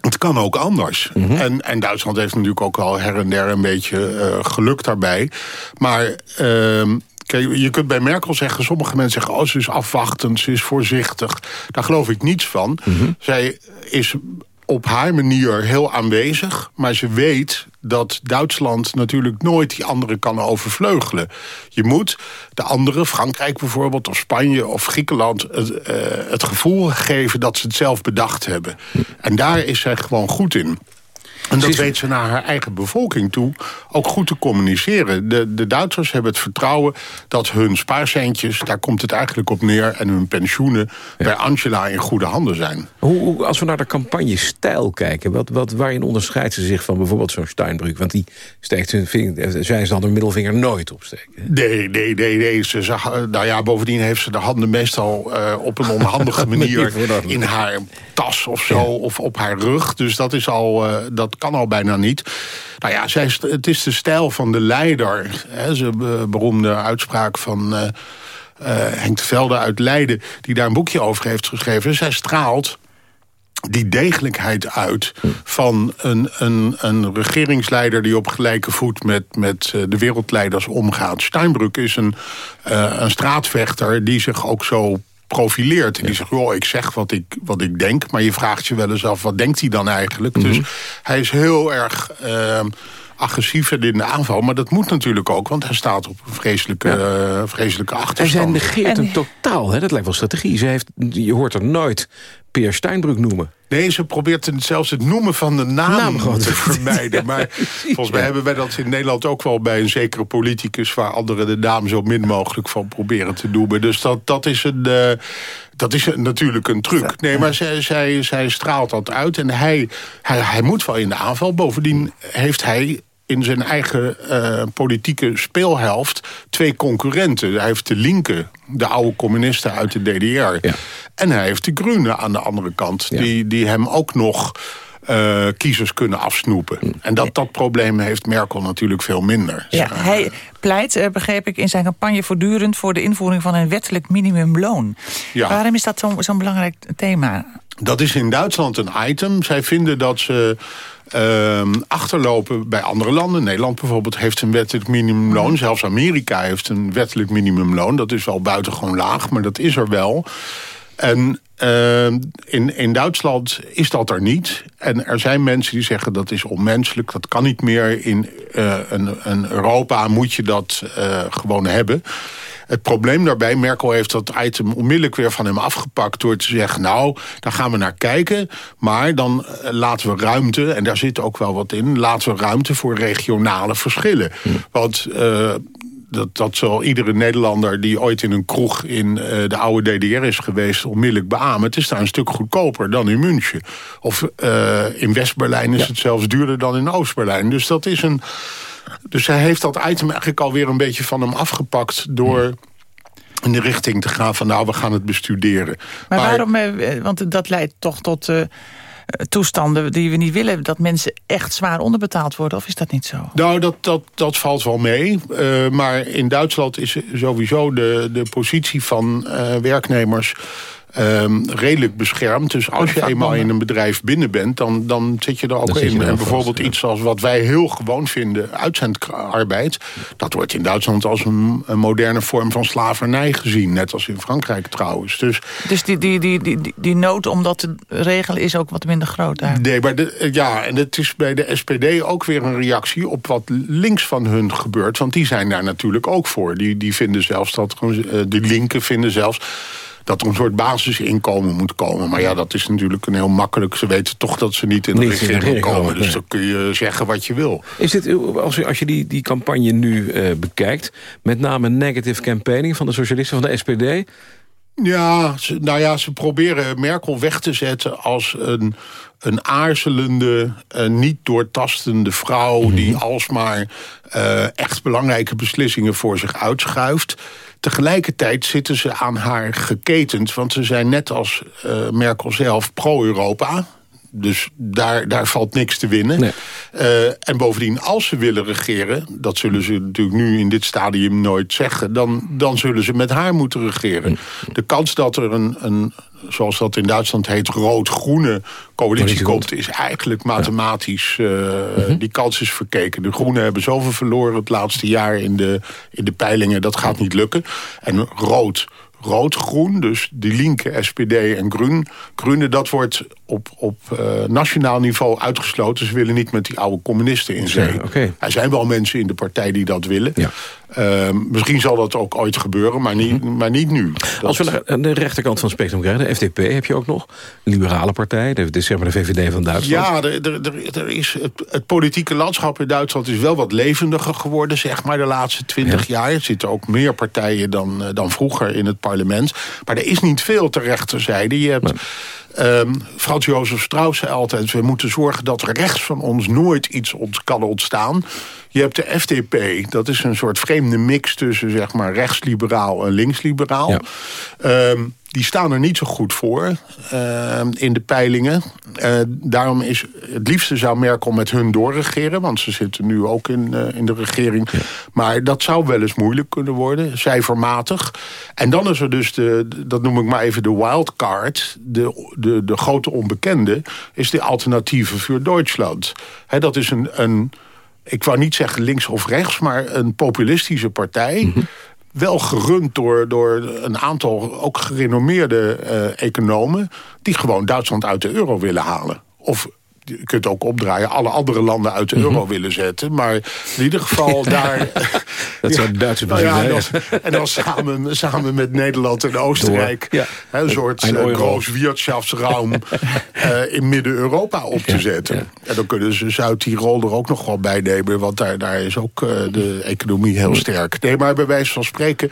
Het kan ook anders. Mm -hmm. en, en Duitsland heeft natuurlijk ook wel her en der een beetje uh, geluk daarbij. Maar... Uh, Kijk, je kunt bij Merkel zeggen, sommige mensen zeggen... oh, ze is afwachtend, ze is voorzichtig. Daar geloof ik niets van. Mm -hmm. Zij is op haar manier heel aanwezig. Maar ze weet dat Duitsland natuurlijk nooit die andere kan overvleugelen. Je moet de andere, Frankrijk bijvoorbeeld, of Spanje of Griekenland... het, uh, het gevoel geven dat ze het zelf bedacht hebben. En daar is zij gewoon goed in. En dat weet ze naar haar eigen bevolking toe ook goed te communiceren. De, de Duitsers hebben het vertrouwen dat hun spaarcentjes... daar komt het eigenlijk op neer, en hun pensioenen... Ja. bij Angela in goede handen zijn. Hoe, hoe, als we naar de campagne-stijl kijken... Wat, wat, waarin onderscheidt ze zich van bijvoorbeeld zo'n Steinbrück? Want die steekt hun vinger, zij zal de middelvinger nooit opsteken. Nee, nee, nee. nee. Ze zag, nou ja, bovendien heeft ze de handen meestal uh, op een onhandige manier... in haar tas of zo, ja. of op haar rug. Dus dat is al... Uh, dat kan al bijna niet. Nou ja, zij, het is de stijl van de leider. Hè, ze beroemde uitspraak van uh, uh, Henk de Velde uit Leiden... die daar een boekje over heeft geschreven. Zij straalt die degelijkheid uit van een, een, een regeringsleider... die op gelijke voet met, met de wereldleiders omgaat. Steinbrück is een, een straatvechter die zich ook zo profileert. En die zegt, oh, ik zeg wat ik, wat ik denk. Maar je vraagt je wel eens af, wat denkt hij dan eigenlijk? Mm -hmm. Dus hij is heel erg... Uh, agressiever in de aanval. Maar dat moet natuurlijk ook, want hij staat op een vreselijke, ja. uh, vreselijke achterstand. En zij negeert hem totaal, hè? dat lijkt wel strategie. Ze heeft, je hoort er nooit Peer Steinbrück noemen. Nee, ze probeert zelfs het noemen van de naam, te vermijden. maar volgens mij ja. hebben wij dat in Nederland ook wel bij een zekere politicus... waar anderen de naam zo min mogelijk van proberen te noemen. Dus dat, dat is een... Uh, dat is natuurlijk een truc. Nee, maar zij, zij, zij straalt dat uit en hij, hij, hij moet wel in de aanval. Bovendien heeft hij in zijn eigen uh, politieke speelhelft twee concurrenten. Hij heeft de linker, de oude communisten uit de DDR. Ja. En hij heeft de Groenen aan de andere kant. Ja. Die, die hem ook nog uh, kiezers kunnen afsnoepen. En dat, dat probleem heeft Merkel natuurlijk veel minder. Ja, hij pleit, uh, begreep ik, in zijn campagne voortdurend... voor de invoering van een wettelijk minimumloon. Ja. Waarom is dat zo'n zo belangrijk thema? Dat is in Duitsland een item. Zij vinden dat ze uh, achterlopen bij andere landen. Nederland bijvoorbeeld heeft een wettelijk minimumloon. Mm. Zelfs Amerika heeft een wettelijk minimumloon. Dat is wel buitengewoon laag, maar dat is er wel. En uh, in, in Duitsland is dat er niet. En er zijn mensen die zeggen dat is onmenselijk. Dat kan niet meer. In uh, een, een Europa moet je dat uh, gewoon hebben. Het probleem daarbij, Merkel heeft dat item onmiddellijk weer van hem afgepakt... door te zeggen, nou, daar gaan we naar kijken. Maar dan uh, laten we ruimte, en daar zit ook wel wat in... laten we ruimte voor regionale verschillen. Hm. Want... Uh, dat, dat zal iedere Nederlander die ooit in een kroeg in eh, de oude DDR is geweest onmiddellijk beamen. Het is daar een stuk goedkoper dan in München. Of uh, in West-Berlijn is het zelfs duurder dan in Oost-Berlijn. Dus dat is een. Dus hij heeft dat item eigenlijk alweer een beetje van hem afgepakt door in de richting te gaan van nou, we gaan het bestuderen. Maar, maar waarom, eh, want dat leidt toch tot uh, toestanden die we niet willen... dat mensen echt zwaar onderbetaald worden, of is dat niet zo? Nou, dat, dat, dat valt wel mee. Uh, maar in Duitsland is sowieso de, de positie van uh, werknemers um, redelijk beschermd. Dus als je eenmaal in een bedrijf binnen bent, dan, dan zit je er ook in. En bijvoorbeeld iets als wat wij heel gewoon vinden, uitzendarbeid... dat wordt in Duitsland als een, een, moderne vorm van slavernij gezien. Net als in Frankrijk trouwens. Dus, dus die, die, die, die, die nood om dat te regelen is ook wat minder groot daar? Nee, maar de, ja, en het is bij de SPD ook weer een reactie op wat links van hun gebeurt. Want die zijn daar natuurlijk ook voor. Die, die vinden zelfs dat, eh, de linken vinden zelfs dat er een soort basisinkomen moet komen. Maar ja, dat is natuurlijk een heel makkelijk. Ze weten toch dat ze niet in de, niet regering, regering komen. Dus dan kun je zeggen wat je wil. Is dit, als je, als je die, die campagne nu uh, bekijkt... met name negative campaigning van de socialisten van de SPD... Ja, ze, nou ja, ze proberen Merkel weg te zetten als een, een aarzelende, uh, niet doortastende vrouw... Mm -hmm. die alsmaar uh, echt belangrijke beslissingen voor zich uitschuift. Tegelijkertijd zitten ze aan haar geketend, want ze zijn net als uh, Merkel zelf pro-Europa. Dus daar, daar valt niks te winnen. Nee. Uh, en bovendien, als ze willen regeren... dat zullen ze natuurlijk nu in dit stadium nooit zeggen... dan, dan zullen ze met haar moeten regeren. De kans dat er een, een zoals dat in Duitsland heet, rood-groene coalitie komt... is eigenlijk mathematisch, uh, uh-huh. die kans is verkeken. De groenen hebben zoveel verloren het laatste jaar in de, in de peilingen... dat gaat niet lukken. En rood rood-groen, dus die linke SPD en groen. Groene, dat wordt op, op uh, nationaal niveau uitgesloten. Ze willen niet met die oude communisten in zee. Okay. Er zijn wel mensen in de partij die dat willen. Ja. Uh, misschien zal dat ook ooit gebeuren, maar niet, -hmm. maar niet nu. Dat... Als we naar de rechterkant van het spectrum krijgen, de FDP heb je ook nog. De liberale partij, de, de, zeg maar de VVD van Duitsland. Ja, er, er, er is het, het, politieke landschap in Duitsland is wel wat levendiger geworden, zeg maar, de laatste twintig ja. jaar. Er zitten ook meer partijen dan, dan vroeger in het parlement. Maar er is niet veel ter rechterzijde. Je hebt... Um, Frans Jozef Strauss zei altijd... we moeten zorgen dat er rechts van ons nooit iets ont kan ontstaan. Je hebt de FDP, dat is een soort vreemde mix... tussen zeg maar rechtsliberaal en linksliberaal. Ja. Um, die staan er niet zo goed voor uh, in de peilingen. Uh, daarom is het liefste zou Merkel met hun doorregeren... want ze zitten nu ook in, uh, in de regering. Ja. Maar dat zou wel eens moeilijk kunnen worden, cijfermatig. En dan is er dus, de, dat noem ik maar even de wildcard... de, de, de grote onbekende, is de alternatieve voor Duitsland. He, dat is een... een ik wou niet zeggen links of rechts, maar een populistische partij... Mm -hmm wel gerund door, door een aantal ook gerenommeerde uh, economen... die gewoon Duitsland uit de euro willen halen. Of je kunt ook opdraaien, alle andere landen uit de euro mm -hmm. willen zetten. Maar in ieder geval daar... dat zou de Duitse ja, en dan, en dan samen, samen met Nederland en Oostenrijk... Ja. Hè, een soort uh, groot wirtschaftsraum uh, in Midden-Europa op te zetten. En dan kunnen ze Zuid-Tirol er ook nog wel bij nemen... want daar, daar is ook uh, de economie heel sterk. Nee, maar bij wijze van spreken...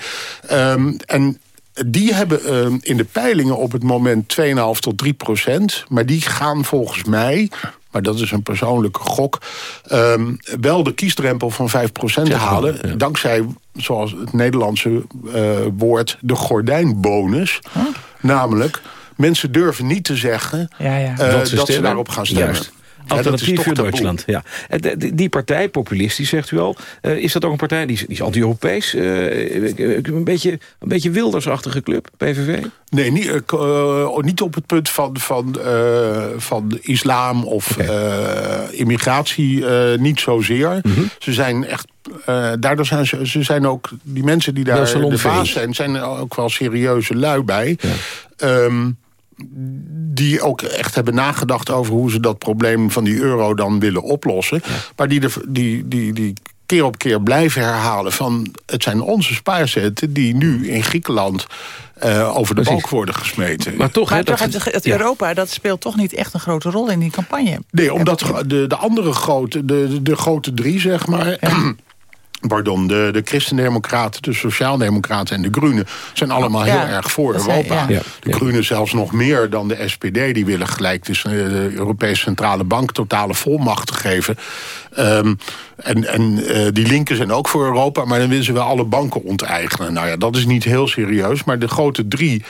Um, en die hebben uh, in de peilingen op het moment 2,5 tot 3 procent. Maar die gaan volgens mij, maar dat is een persoonlijke gok... Um, wel de kiesdrempel van 5 procent halen. Ja. Dankzij, zoals het Nederlandse uh, woord, de gordijnbonus. Huh? Namelijk, mensen durven niet te zeggen ja, ja. Uh, dat, ze, dat ze daarop gaan stemmen. Juist. Alternatief voor Duitsland. Ja. Die, die partij, populistisch zegt u al, uh, is dat ook een partij die, is anti-Europees? Uh, een, beetje, een beetje wildersachtige club, PVV? Nee, niet, uh, niet op het punt van, van, van islam of immigratie niet zozeer. Mm -hmm. Ze zijn echt uh, daardoor zijn ze, ze zijn ook, die mensen die daar de baas zijn, zijn er ook wel serieuze lui bij. Ja. Um, die ook echt hebben nagedacht over hoe ze dat probleem van die euro dan willen oplossen. Ja. Maar die, de, die, die, die keer op keer blijven herhalen van... het zijn onze spaarzetten die nu in Griekenland uh, over de Precies. balk worden gesmeten. Maar toch, maar toch het, het ja. Europa dat speelt toch niet echt een grote rol in die campagne. Nee, omdat de, de andere grote, de, de grote drie, zeg maar... Ja. pardon, de, de christendemocraten, de sociaaldemocraten en de groenen... zijn allemaal Ja, heel erg voor Europa. ja. De groenen zelfs nog meer dan de SPD. Die willen gelijk dus, de Europese Centrale Bank totale volmacht te geven. Ehm, en en eh, die linken zijn ook voor Europa... maar dan willen ze wel alle banken onteigenen. Nou ja, dat is niet heel serieus. Maar de grote drie...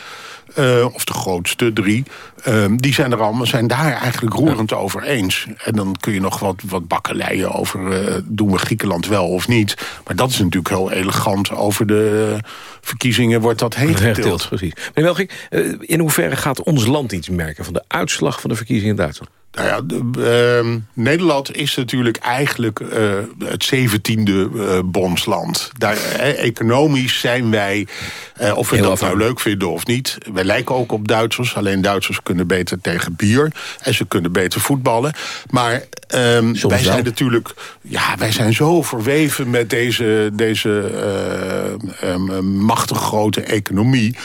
eh, of de grootste drie, ehm, die zijn er allemaal, zijn daar eigenlijk roerend over eens. En dan kun je nog wat, wat bakkeleien over eh, doen we Griekenland wel of niet. Maar dat is natuurlijk heel elegant. Over de verkiezingen wordt dat heen Recht getild. precies. Meneer Welging, eh, in hoeverre gaat ons land iets merken... van de uitslag van de verkiezingen in Duitsland? Nou ja, de, ehm, Nederland is natuurlijk eigenlijk eh, het zeventiende eh bondsland. Daar, eh, economisch zijn wij, of we Heel dat nou leuk vinden of niet... wij lijken ook op Duitsers, alleen Duitsers kunnen beter tegen bier... en ze kunnen beter voetballen. Maar ehm, wij wel. zijn natuurlijk... Ja, wij zijn zo verweven met deze, deze eh, ehm, machtig grote economie.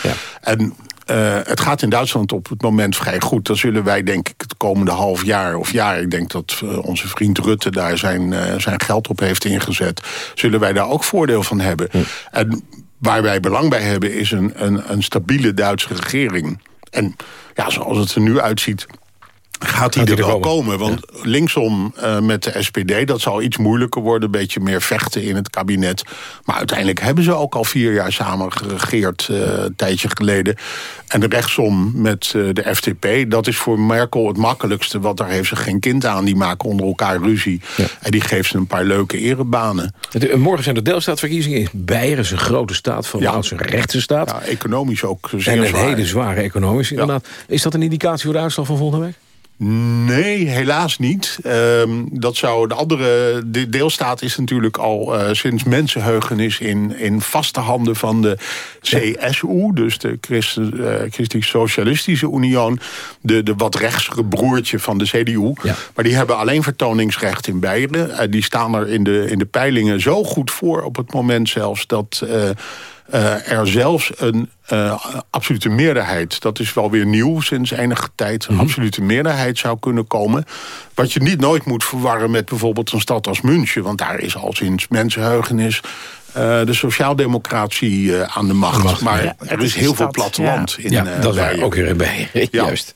En eh, het gaat in Duitsland op het moment vrij goed. Dan zullen wij denk ik het komende half jaar of jaar... ik denk dat eh, onze vriend Rutte daar zijn, eh, zijn geld op heeft ingezet... zullen wij daar ook voordeel van hebben. En waar wij belang bij hebben is een, een, een stabiele Duitse regering. En ja, zoals het er nu uitziet... Gaat Gaat er er wel komen? Want linksom eh, met de SPD, dat zal iets moeilijker worden. Een beetje meer vechten in het kabinet. Maar uiteindelijk hebben ze ook al vier jaar samen geregeerd... eh, een tijdje geleden. En rechtsom met eh, de FDP, dat is voor Merkel het makkelijkste. Want daar heeft ze geen kind aan. Die maken onder elkaar ruzie. En die geeft ze een paar leuke erebanen. Het- Morgen zijn de deelstaatverkiezingen in Beieren. is een grote staat, van Ja. een rechtse staat. Ja, economisch ook zeer en een zwaar. hele zware economisch, inderdaad. Is dat een indicatie voor de uitslag van volgende week? Nee, helaas niet. Ehm, dat zou de andere de deelstaat is natuurlijk al eh, sinds mensenheugenis in, in vaste handen van de CSU, dus de Christen, eh, Christelijk Socialistische Union, de, de wat rechtsere broertje van de CDU. Maar die hebben alleen vertoningsrecht in Beieren. Eh, die staan er in de, in de peilingen zo goed voor op het moment zelfs dat. Eh, er zelfs een eh, absolute meerderheid... dat is wel weer nieuw sinds enige tijd... een absolute meerderheid zou kunnen komen. Wat je niet nooit moet verwarren met bijvoorbeeld een stad als München... want daar is al sinds mensenheugenis... eh, de sociaaldemocratie eh, aan de macht. macht, maar ja. er is heel veel platteland in ja, dat is waar. Ook weer in Beieren. Ja. Juist.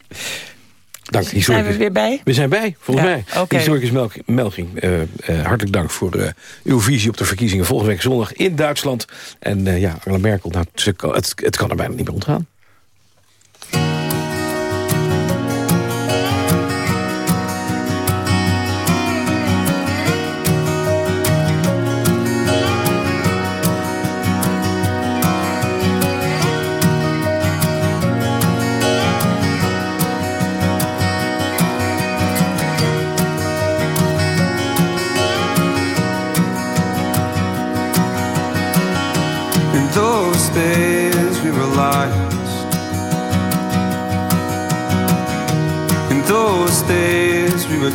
Dank, Zijn we historicus. weer bij? We zijn bij, volgens Ja, mij. oké. Historicus Melk- Melging, eh, eh, hartelijk dank voor eh, uw visie op de verkiezingen volgende week zondag in Duitsland. En ja, Angela Merkel, nou, het, het kan er bijna niet meer ontgaan.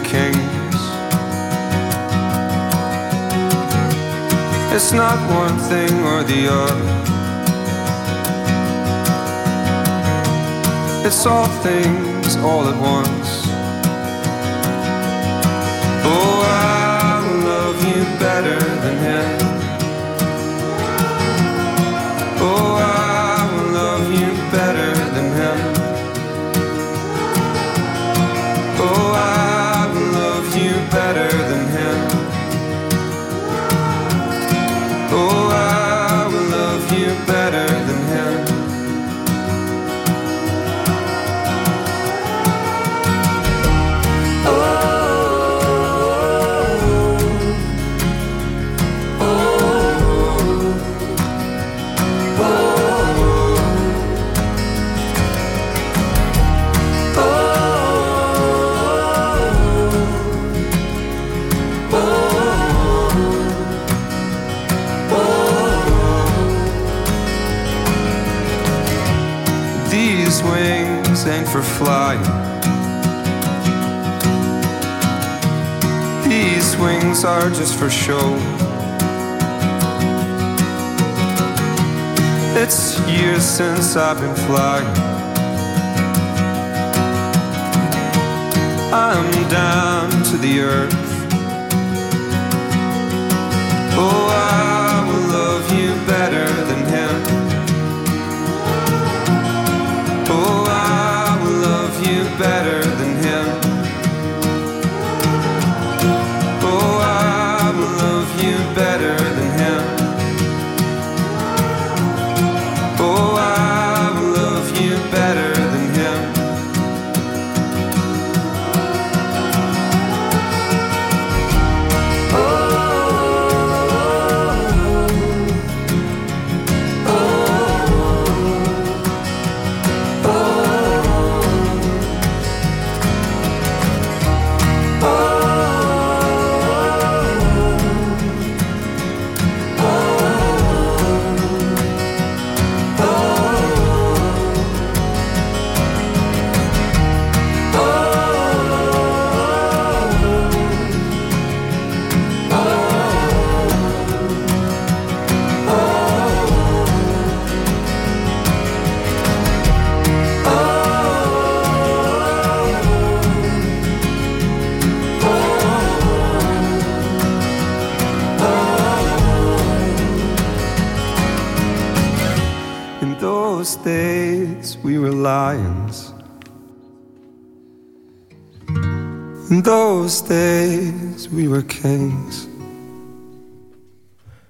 Kings. It's not one thing or the other. It's all things all at once. Oh, I love you better than him. These wings are just for show. It's years since I've been flying. I'm down to the earth. Those days we were kings.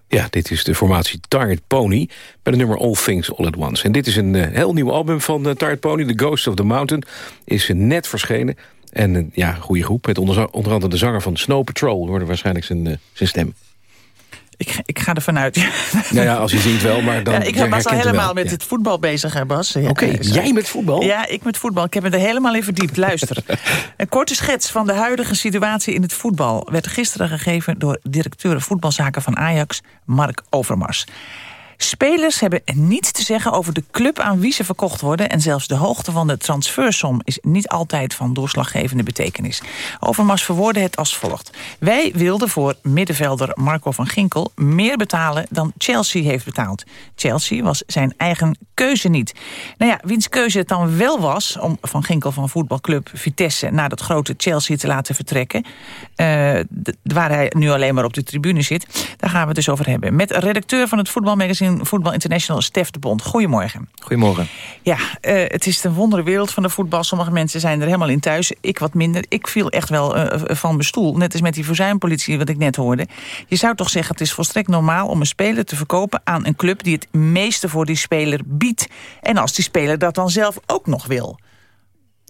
Ja, dit is de formatie Tired Pony met het nummer All Things All At Once. En dit is een uh, heel nieuw album van uh, Pony, The Ghost of the Mountain. Is uh, net verschenen. En ja, goede groep, met onder, andere de zanger van Snow Patrol... hoorde waarschijnlijk zijn stem. Ik, ik ga ervan uit. Nou ja, als je ziet wel, maar dan... Ja, ik was al helemaal met ja. het voetbal bezig, hè Bas. Oké, okay, jij met voetbal? Ja, ik met voetbal. Ik heb me er helemaal in verdiept. Luister. een korte schets van de huidige situatie in het voetbal... werd gisteren gegeven door directeur voetbalzaken van Ajax, Mark Overmars. Spelers hebben niets te zeggen over de club aan wie ze verkocht worden... en zelfs de hoogte van de transfersom is niet altijd van doorslaggevende betekenis. Overmars verwoordde het als volgt. Wij wilden voor middenvelder Marco van Ginkel meer betalen dan Chelsea heeft betaald. Chelsea was zijn eigen keuze niet. Nou ja, wiens keuze het dan wel was om Van Ginkel van voetbalclub Vitesse... naar dat grote Chelsea te laten vertrekken... Uh, waar hij nu alleen maar op de tribune zit, daar gaan we het dus over hebben. Met redacteur van het voetbalmagazine Voetbal International, Stef de Bond. Goedemorgen. Goedemorgen. Ja, uh, het is een wondere wereld van de voetbal. Sommige mensen zijn er helemaal in thuis. Ik wat minder. Ik viel echt wel uh, van mijn stoel. Net als met die verzuimpolitie wat ik net hoorde. Je zou toch zeggen, het is volstrekt normaal om een speler te verkopen aan een club die het meeste voor die speler biedt. En als die speler dat dan zelf ook nog wil.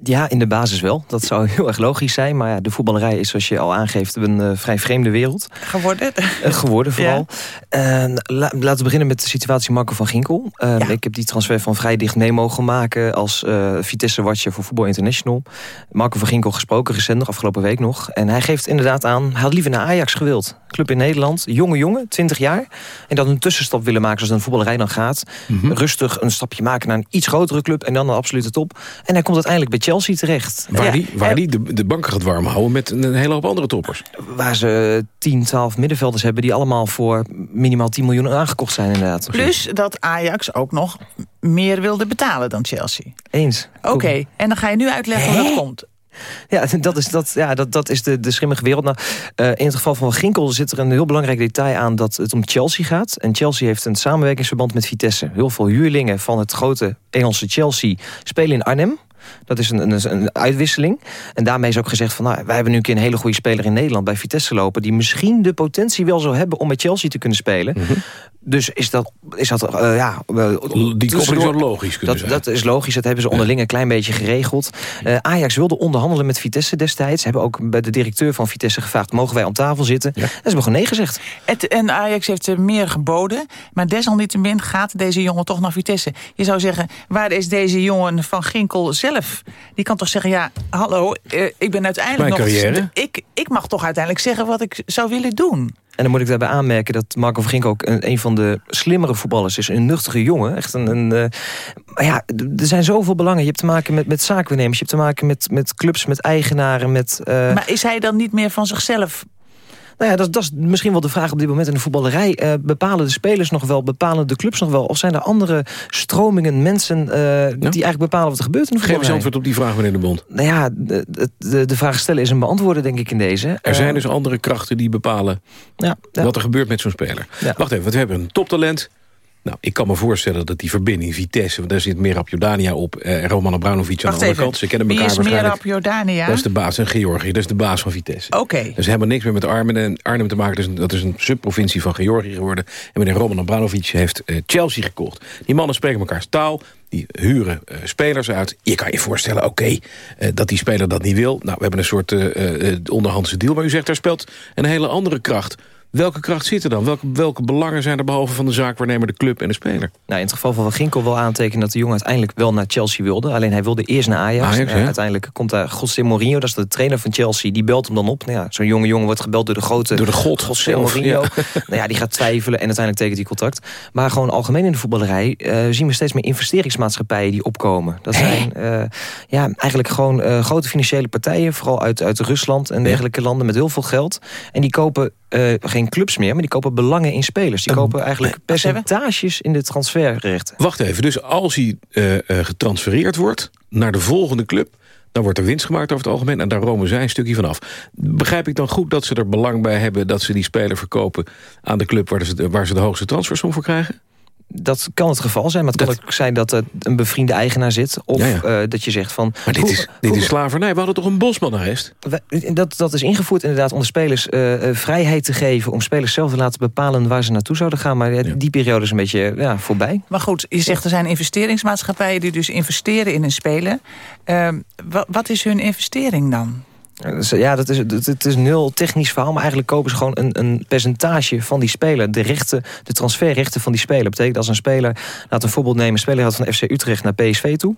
Ja, in de basis wel. Dat zou heel erg logisch zijn. Maar ja, de voetballerij is, zoals je al aangeeft, een uh, vrij vreemde wereld. Geworden? Uh, geworden vooral. Ja. Uh, la laten we beginnen met de situatie Marco van Ginkel. Ja. Ik heb die transfer van vrij dicht mee mogen maken... als Vitesse-watcher voor Voetbal International. Marco van Ginkel gesproken recent nog, afgelopen week nog. En hij geeft inderdaad aan, hij had liever naar Ajax gewild. Club in Nederland, jonge jongen, 20 jaar. En dan een tussenstap willen maken zoals een voetballerij dan gaat. Mm -hmm. Rustig een stapje maken naar een iets grotere club... en dan een absolute top. En hij komt uiteindelijk bij Chelsea terecht. Waar ja. die, waar die de, de banken gaat warm houden met een hele hoop andere toppers. Waar ze 10, 12 middenvelders hebben... die allemaal voor minimaal 10 miljoen aangekocht zijn inderdaad. Plus dat Ajax ook nog meer wilde betalen dan Chelsea. Eens. Oké, okay. en dan ga je nu uitleggen hoe dat komt. Ja, dat is, dat, ja, dat, dat is de, de schimmige wereld. Nou, uh, in het geval van Ginkel zit er een heel belangrijk detail aan... dat het om Chelsea gaat. En Chelsea heeft een samenwerkingsverband met Vitesse. Heel veel huurlingen van het grote Engelse Chelsea spelen in Arnhem. Dat is een, een, een, uitwisseling. En daarmee is ook gezegd van... Nou, wij hebben nu een keer een hele goede speler in Nederland bij Vitesse lopen... die misschien de potentie wel zou hebben om met Chelsea te kunnen spelen. Mm -hmm. Dus is dat... Is dat uh, ja, uh, die koppeling zou logisch kunnen dat, zijn. Dat is logisch, dat hebben ze onderling een klein beetje geregeld. Uh, Ajax wilde onderhandelen met Vitesse destijds. Ze hebben ook bij de directeur van Vitesse gevraagd... mogen wij om tafel zitten? Ja. En ze hebben gewoon nee gezegd. Het, en Ajax heeft meer geboden. Maar desalniettemin gaat deze jongen toch naar Vitesse. Je zou zeggen, waar is deze jongen van Ginkel zelf? Die kan toch zeggen, ja, hallo, ik ben uiteindelijk Mijn nog... Carrière. Ik, ik mag toch uiteindelijk zeggen wat ik zou willen doen. En dan moet ik daarbij aanmerken dat Marco van Gink ook een, een van de slimmere voetballers is. Een nuchtige jongen. Echt een, een uh, maar ja, er zijn zoveel belangen. Je hebt te maken met, met. Je hebt te maken met, met clubs, met eigenaren. Met, uh... Maar is hij dan niet meer van zichzelf nou ja, dat, dat, is misschien wel de vraag op dit moment in de voetballerij. Uh, bepalen de spelers nog wel, bepalen de clubs nog wel? Of zijn er andere stromingen, mensen uh, ja. die eigenlijk bepalen wat er gebeurt in de voetballerij? Geef eens antwoord op die vraag, meneer De Bond. Nou ja, de, de, de vraag stellen is een beantwoorden, denk ik, in deze. Er zijn dus andere krachten die bepalen ja, ja. wat er gebeurt met zo'n speler. Wacht even, want we hebben een toptalent... Nou, ik kan me voorstellen dat die verbinding Vitesse... want daar zit Merab Jordania op en uh, Roman Abramovic aan de andere kant. Ze kennen elkaar waarschijnlijk. Jordania? Dat is de baas. En Georgië, dat is de baas van Vitesse. Oké. Okay. Dus hebben niks meer met Arnhem, en Arnhem te maken. Dat is, een, dat is een subprovincie van Georgië geworden. En meneer Roman Abramovic heeft uh, Chelsea gekocht. Die mannen spreken elkaars taal. Die huren uh, spelers uit. Je kan je voorstellen, oké, okay, uh, dat die speler dat niet wil. Nou, we hebben een soort uh, onderhandse deal. Maar u zegt, daar speelt een hele andere kracht Welke kracht zit er dan? Welke, welke belangen zijn er behalve van de zaakwaarnemer, de club en de speler? Nou, in het geval van Van Ginkel wel aantekenen dat de jongen uiteindelijk wel naar Chelsea wilde. Alleen hij wilde eerst naar Ajax. Ajax uh, uiteindelijk komt daar José Mourinho, dat is de trainer van Chelsea. Die belt hem dan op. Nou ja, Zo'n jonge jongen wordt gebeld door de grote... Door de god. José Mourinho. Ja. nou ja, die gaat twijfelen en uiteindelijk tekent hij contact. Maar gewoon algemeen in de voetballerij uh, zien we steeds meer investeringsmaatschappijen die opkomen. Dat zijn uh, ja, eigenlijk gewoon grote financiële partijen. Vooral uit, uit Rusland en dergelijke landen met heel veel geld. En die kopen uh, geen clubs meer, maar die kopen belangen in spelers. Die kopen eigenlijk percentages in de transferrechten. Wacht even, dus als hij uh, getransfereerd wordt naar de volgende club... dan wordt er winst gemaakt over het algemeen en daar romen zij een stukje vanaf. Begrijp ik dan goed dat ze er belang bij hebben... dat ze die speler verkopen aan de club waar ze, waar ze de hoogste transfersom voor krijgen? Dat kan het geval zijn. Maar het kan ook zijn dat er een bevriende eigenaar zit. Of Ja, eh, dat je zegt van... Maar dit hoe- is, dit is slavernij. We hadden toch een bosmanarrest? Dat, dat is ingevoerd inderdaad om de spelers eh, eh, vrijheid te geven... om spelers zelf te laten bepalen waar ze naartoe zouden gaan. Maar ja, die periode is een beetje ja, voorbij. Maar goed, je zegt er zijn investeringsmaatschappijen... die dus investeren in een speler. Ehm, wa- wat is hun investering dan? Ja, dat is, het, is heel technisch verhaal, maar eigenlijk kopen ze gewoon een, een percentage van die speler. De, rechten, de transferrechten van die speler. Betekent als een speler, laat een voorbeeld nemen, een speler gaat van FC Utrecht naar PSV toe.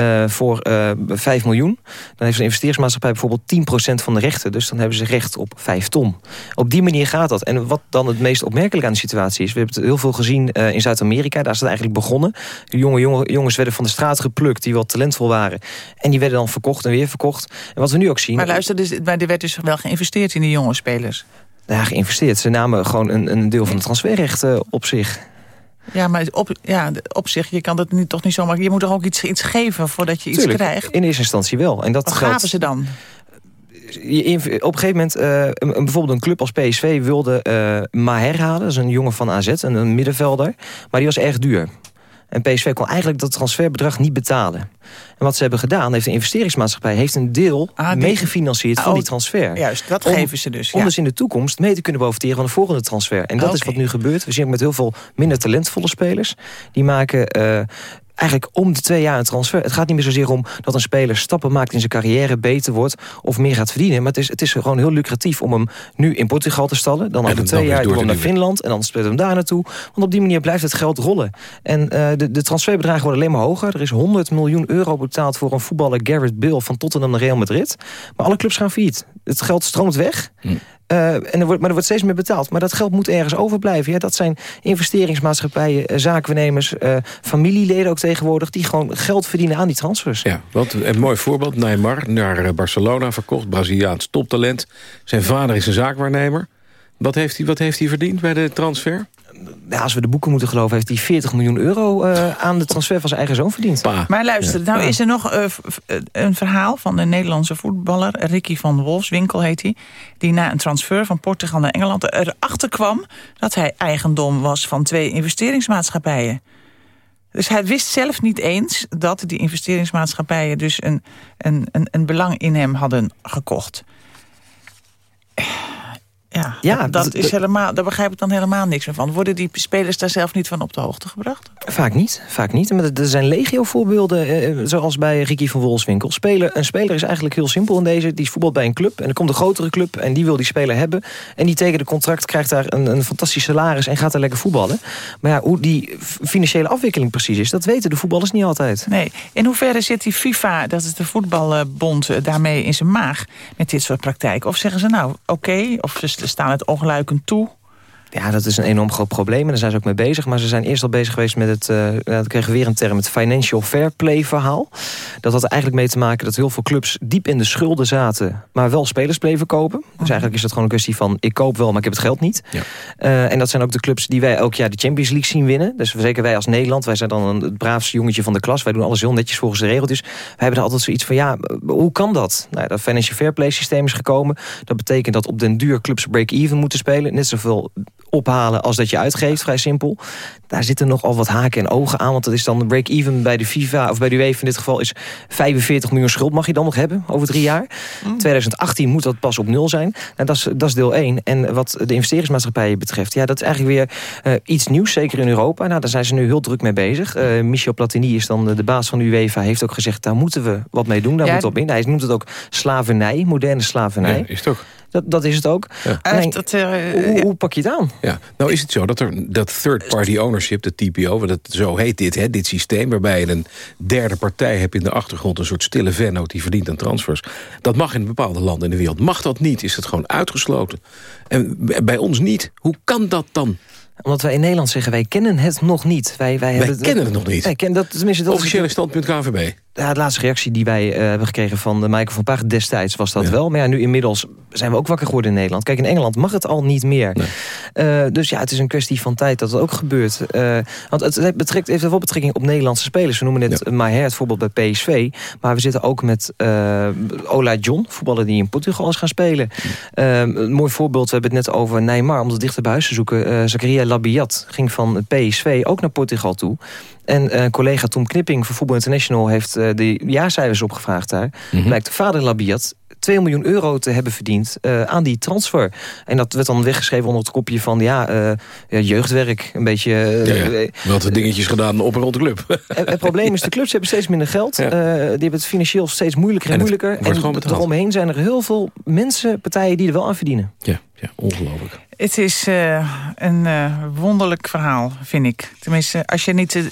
Eh, voor eh 5 miljoen. Dan heeft een investeringsmaatschappij bijvoorbeeld 10% van de rechten. Dus dan hebben ze recht op 5 ton. Op die manier gaat dat. En wat dan het meest opmerkelijk aan de situatie is... we hebben het heel veel gezien eh, in Zuid-Amerika. Daar is het eigenlijk begonnen. De jonge, jonge jongens werden van de straat geplukt die wel talentvol waren. En die werden dan verkocht en weer verkocht. En wat we nu ook zien... Maar luister, dus, maar er werd dus wel geïnvesteerd in die jonge spelers. ja, geïnvesteerd. Ze namen gewoon een, een deel van de transferrechten op zich. Ja, maar op, ja, op zich, je kan dat nu toch niet zomaar... je moet toch ook iets, iets geven voordat je iets krijgt? in eerste instantie wel. En dat Wat geldt, gaven ze dan? op een gegeven moment, eh, een, bijvoorbeeld een club als PSV wilde eh Maher halen. Dat is een jongen van AZ, een, een middenvelder. Maar die was erg duur. En PSV kon eigenlijk dat transferbedrag niet betalen. En wat ze hebben gedaan, heeft de investeringsmaatschappij... heeft een deel Ah, meegefinancierd van Oh, die transfer. Juist, dat Om- geven ze dus. Om dus in de toekomst mee te kunnen profiteren van de volgende transfer. En dat is Oké. wat nu gebeurt. We zien ook met heel veel minder talentvolle spelers. Die maken eh, eigenlijk om de twee jaar een transfer. Het gaat niet meer zozeer om dat een speler stappen maakt in zijn carrière... beter wordt of meer gaat verdienen. Maar het is, het is gewoon heel lucratief om hem nu in Portugal te stallen. Dan over twee jaar door naar. Finland. En dan speelt hem daar naartoe. Want op die manier blijft het geld rollen. En eh, de, de transferbedragen worden alleen maar hoger. Er is 100 miljoen euro betaald voor een voetballer Garrett Bill... van Tottenham naar Real Madrid. Maar alle clubs gaan failliet. Het geld stroomt weg. Eh, en er wordt, maar er wordt steeds meer betaald. Maar dat geld moet ergens overblijven. Ja, dat zijn investeringsmaatschappijen, eh, zaakwaarnemers, eh, familieleden ook tegenwoordig... die gewoon geld verdienen aan die transfers. Ja, wat een mooi voorbeeld. Neymar naar Barcelona verkocht. Braziliaans toptalent. Zijn vader is een zaakwaarnemer. Wat heeft hij, wat heeft hij verdiend bij de transfer? Ja, als we de boeken moeten geloven... heeft hij 40 miljoen euro eh, aan de transfer van zijn eigen zoon verdiend. Maar luister, nou is er nog eh, v- een verhaal van een Nederlandse voetballer... Ricky van Wolfswinkel heet hij... die na een transfer van Portugal naar Engeland erachter kwam... dat hij eigendom was van twee investeringsmaatschappijen. Dus hij wist zelf niet eens dat die investeringsmaatschappijen... dus een, een, een, een belang in hem hadden gekocht. Ja, Ja, dat, dat- is helemaal, daar begrijp ik dan helemaal niks meer van. Worden die spelers daar zelf niet van op de hoogte gebracht? Vaak niet, vaak niet. Maar er zijn legio voorbeelden, eh, zoals bij Ricky van Wolfswinkel. Speler, een speler is eigenlijk heel simpel in deze. Die voetbalt bij een club en er komt een grotere club... en die wil die speler hebben. En die tekent een contract, krijgt daar een, een fantastisch salaris... en gaat daar lekker voetballen. Maar ja, hoe die financiële afwikkeling precies is... dat weten de voetballers niet altijd. Nee. In hoeverre zit die FIFA, dat is de voetbalbond, eh, daarmee in zijn maag met dit soort praktijken? Of zeggen ze nou, oké, of ze staan het ongeluikend toe? Ja, dat is een enorm groot probleem en daar zijn ze ook mee bezig. Maar ze zijn eerst al bezig geweest met het, eh ja, dan kregen we weer een term, het financial fair play verhaal. Dat had er eigenlijk mee te maken dat heel veel clubs diep in de schulden zaten, maar wel spelers bleven kopen. Dus eigenlijk is dat gewoon een kwestie van, ik koop wel, maar ik heb het geld niet. Eh, en dat zijn ook de clubs die wij elk jaar de Champions League zien winnen. Dus zeker wij als Nederland, wij zijn dan een, het braafste jongetje van de klas. Wij doen alles heel netjes volgens de regeltjes. Wij hebben er altijd zoiets van, ja, hoe kan dat? Nou, dat financial fair play systeem is gekomen. Dat betekent dat op den duur clubs break-even moeten spelen. Net zoveel ophalen als dat je uitgeeft, vrij simpel. Daar zitten nogal wat haken en ogen aan. Want dat is dan de break-even bij de FIFA, of bij de UEFA in dit geval... is 45 miljoen schuld mag je dan nog hebben over drie jaar. 2018 moet dat pas op nul zijn. Nou, dat, is, dat is deel 1. En wat de investeringsmaatschappijen betreft... ja, dat is eigenlijk weer eh, iets nieuws, zeker in Europa. Nou, daar zijn ze nu heel druk mee bezig. Eh, Michel Platini is dan de, de baas van de UEFA... heeft ook gezegd, daar moeten we wat mee doen. Daar Ja, moeten we op in. Hij noemt het ook slavernij, moderne slavernij. Ja, is ook. Dat, dat is het ook. Ja. Alleen, Dat, eh, hoe, hoe pak je het aan? Ja, nou is het zo dat er dat third-party ownership, de TPO, dat, zo heet dit, hè, dit systeem, waarbij je een derde partij hebt in de achtergrond, een soort stille vennoot die verdient aan transfers. Dat mag in bepaalde landen in de wereld. Mag dat niet, is het gewoon uitgesloten. En bij ons niet. Hoe kan dat dan? Omdat wij in Nederland zeggen, wij kennen het nog niet. Wij, wij, hebben kennen het nog niet. Wij kennen dat, tenminste, dat Officiële standpunt KNVB. Ja, de laatste reactie die wij eh, hebben gekregen van de Michael van Paag destijds was dat wel. Maar ja, nu inmiddels zijn we ook wakker geworden in Nederland. Kijk, in Engeland mag het al niet meer. Eh, dus ja, het is een kwestie van tijd dat het ook gebeurt. Eh, want het heeft, betrekt, heeft wel betrekking op Nederlandse spelers. We noemen net ja. Maher het voorbeeld bij PSV. Maar we zitten ook met Ola John, voetballer die in Portugal is gaan spelen. Een mooi voorbeeld, we hebben het net over Neymar. Om het dichter bij huis te zoeken. Zakaria Labiat ging van PSV ook naar Portugal toe. En uh, collega Tom Knipping van Voetbal International... heeft uh, de jaarcijfers opgevraagd daar. Mm Blijkt vader Labiat 2 miljoen euro te hebben verdiend uh, aan die transfer. En dat werd dan weggeschreven onder het kopje van ja, jeugdwerk. Een beetje... Ja, ja. Wat dingetjes gedaan op en rond de club. het probleem is, de clubs hebben steeds minder geld. die hebben het financieel steeds moeilijker en, en moeilijker. En eromheen zijn er heel veel mensen, partijen die er wel aan verdienen. Ja, ja ongelooflijk. Het is uh, een uh, wonderlijk verhaal, vind ik. Tenminste, als je niet uh,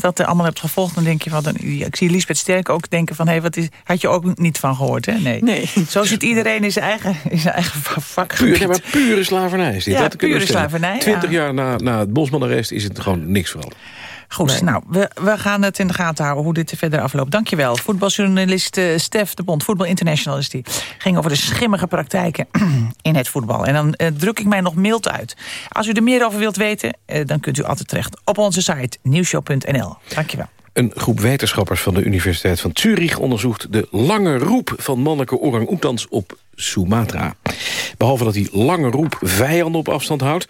dat allemaal hebt gevolgd... dan denk je van... Dan, ik zie Lisbeth Sterk ook denken van... Hey, wat is, had je ook niet van gehoord, hè? Nee. nee. Zo zit iedereen in zijn eigen, in zijn eigen vak. Puur, ja, maar pure slavernij is dit. Ja, dat pure slavernij. Twintig jaar na, na het Bosman-arrest is het gewoon niks veranderd. Goed, nee. nou, we, we gaan het in de gaten houden hoe dit verder afloopt. Dankjewel. Voetbaljournalist uh, Stef de Bond, Voetbal International is die. Ging over de schimmige praktijken in het voetbal. En dan uh, druk ik mij nog mild uit. Als u er meer over wilt weten, uh, dan kunt u altijd terecht op onze site nieuwshow.nl. Dankjewel. Een groep wetenschappers van de Universiteit van Zurich onderzoekt de lange roep van mannelijke orang-oetans op Sumatra. Behalve dat die lange roep vijanden op afstand houdt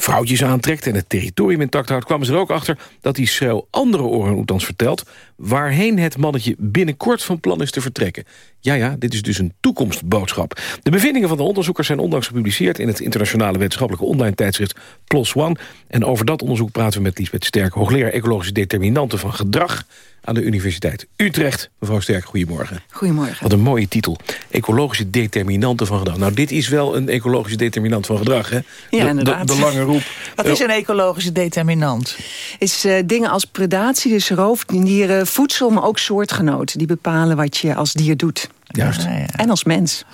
vrouwtjes aantrekt en het territorium intact houdt... kwamen ze er ook achter dat die schreeuw andere orang-oetans vertelt... waarheen het mannetje binnenkort van plan is te vertrekken. Ja, ja, dit is dus een toekomstboodschap. De bevindingen van de onderzoekers zijn onlangs gepubliceerd... in het internationale wetenschappelijke online tijdschrift PLOS ONE. En over dat onderzoek praten we met Lisbeth Sterk... hoogleraar ecologische determinanten van gedrag aan de Universiteit Utrecht. Mevrouw Sterk, goedemorgen. Goedemorgen. Wat een mooie titel. Ecologische determinanten van gedrag. Nou, dit is wel een ecologische determinant van gedrag, hè? Ja, de, inderdaad. De, de lange roep. Wat is een ecologische determinant? Is uh, dingen als predatie, dus roofdieren, voedsel, maar ook soortgenoten. Die bepalen wat je als dier doet. Juist. Ja, ja. En als mens.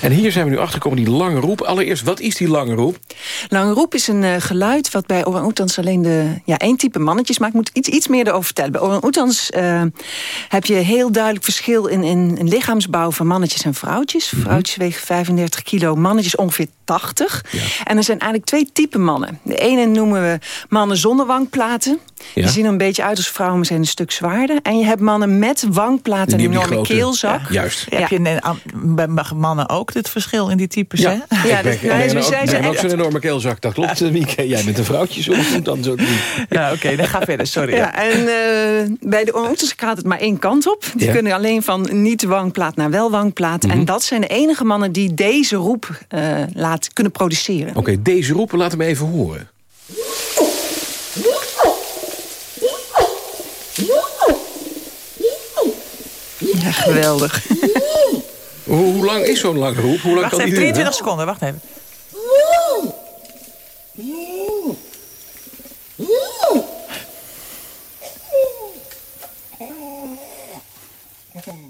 En hier zijn we nu achtergekomen, die lange roep. Allereerst, wat is die lange roep? Lange roep is een uh, geluid wat bij orang-oetans alleen de, ja, één type mannetjes maakt. Ik moet iets, iets meer erover vertellen. Bij orang-oetans uh, heb je heel duidelijk verschil in, in, in lichaamsbouw van mannetjes en vrouwtjes. Mm -hmm. Vrouwtjes wegen 35 kilo, mannetjes ongeveer 80. Ja. En er zijn eigenlijk twee typen mannen. De ene noemen we mannen zonder wangplaten. Ja. Die zien er een beetje uit als vrouwen, maar zijn een stuk zwaarder. En je hebt mannen met wangplaten en een enorme grote, keelzak. Ja, juist. Heb je bij mannen ook dit verschil in die types, ja. hè? Ja, dus, wij ook, zij zijn ook zo'n enorme keelzak. Dat klopt, Mieke. Jij bent een vrouwtje, zo goed dan zo niet. Ja, oké, okay, dan ga verder, sorry. Ja, en uh, bij de orang gaat het maar één kant op. Die ja. kunnen alleen van niet wangplaat naar wel wangplaat. Mm -hmm. En dat zijn de enige mannen die deze roep uh, laat, kunnen produceren. Oké, okay, deze roep, laat hem even horen. Ja, geweldig. Hoe, hoe, lang is zo'n lange roep? Hoe lang wacht kan even, die 23 duren? seconden, wacht even.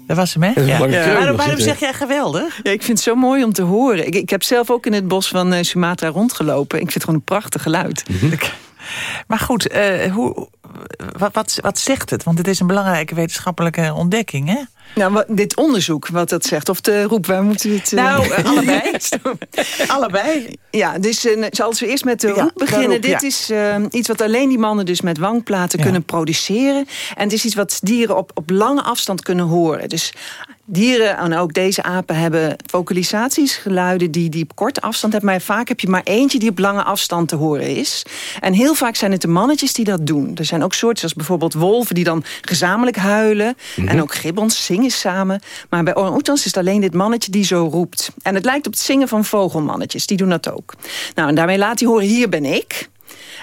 Dat was hem, hè? Ja. Ja. Waarom, waarom zeg jij geweldig? Ja, ik vind het zo mooi om te horen. Ik, ik heb zelf ook in het bos van uh, Sumatra rondgelopen. Ik vind het gewoon een prachtig geluid. Mhm. Mm -hmm. Maar goed, uh, hoe, wat, wat, wat zegt het? Want het is een belangrijke wetenschappelijke ontdekking, hè? Nou, wat, dit onderzoek, wat dat zegt. Of de roep, waar moeten we het... Uh, nou, uh, allebei. allebei. Ja, dus uh, zoals we eerst met de roep ja, beginnen. Roep, dit ja. is iets wat alleen die mannen dus met wangplaten ja. kunnen produceren. En het is iets wat dieren op, op lange afstand kunnen horen. Dus dieren, en ook deze apen, hebben vocalisaties, geluiden die, die op korte afstand hebben. Maar vaak heb je maar eentje die op lange afstand te horen is. En heel vaak zijn het de mannetjes die dat doen. Er zijn ook soorten zoals bijvoorbeeld wolven die dan gezamenlijk huilen. Mm -hmm. En ook gibbons zingen samen. Maar bij orang-oetans is het alleen dit mannetje die zo roept. En het lijkt op het zingen van vogelmannetjes. Die doen dat ook. Nou, en daarmee laat hij horen, hier ben ik.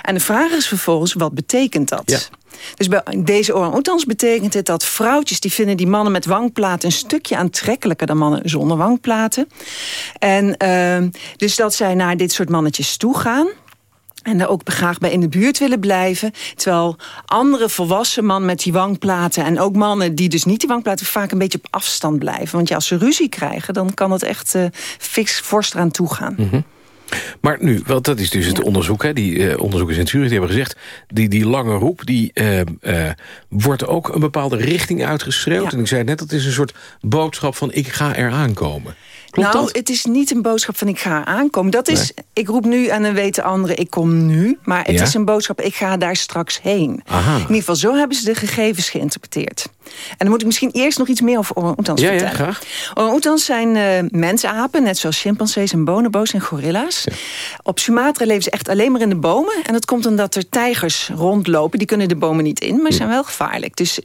En de vraag is vervolgens, wat betekent dat? Ja. Dus bij deze orang-oetans betekent het dat vrouwtjes... die vinden die mannen met wangplaten een stukje aantrekkelijker... dan mannen zonder wangplaten. En uh, dus dat zij naar dit soort mannetjes toe gaan... En daar ook graag bij in de buurt willen blijven. Terwijl andere volwassen mannen met die wangplaten... en ook mannen die dus niet die wangplaten... vaak een beetje op afstand blijven. Want ja, als ze ruzie krijgen... dan kan het echt uh, fix fors eraan toe gaan. Mm. Maar nu, wel, dat is dus het onderzoek. Hè, die uh, onderzoekers in Zurich die hebben gezegd... die, die lange roep, die uh, uh, wordt ook een bepaalde richting uitgeschreeuwd. Ja. En ik zei net, dat is een soort boodschap van... ik ga eraan komen. Klopt nou, dat? het is niet een boodschap van ik ga aankomen. Dat is, nee. ik roep nu en dan weten anderen, ik kom nu. Maar het Ja? is een boodschap, ik ga daar straks heen. Aha. In ieder geval, zo hebben ze de gegevens geïnterpreteerd. En dan moet ik misschien eerst nog iets meer over orang-oetans Ja, ja, vertellen. graag. Orang-oetans zijn eh mensapen, net zoals chimpansees en bonobo's en gorilla's. Op Sumatra leven ze echt alleen maar in de bomen. En dat komt omdat er tijgers rondlopen. Die kunnen de bomen niet in, maar zijn wel gevaarlijk. Dus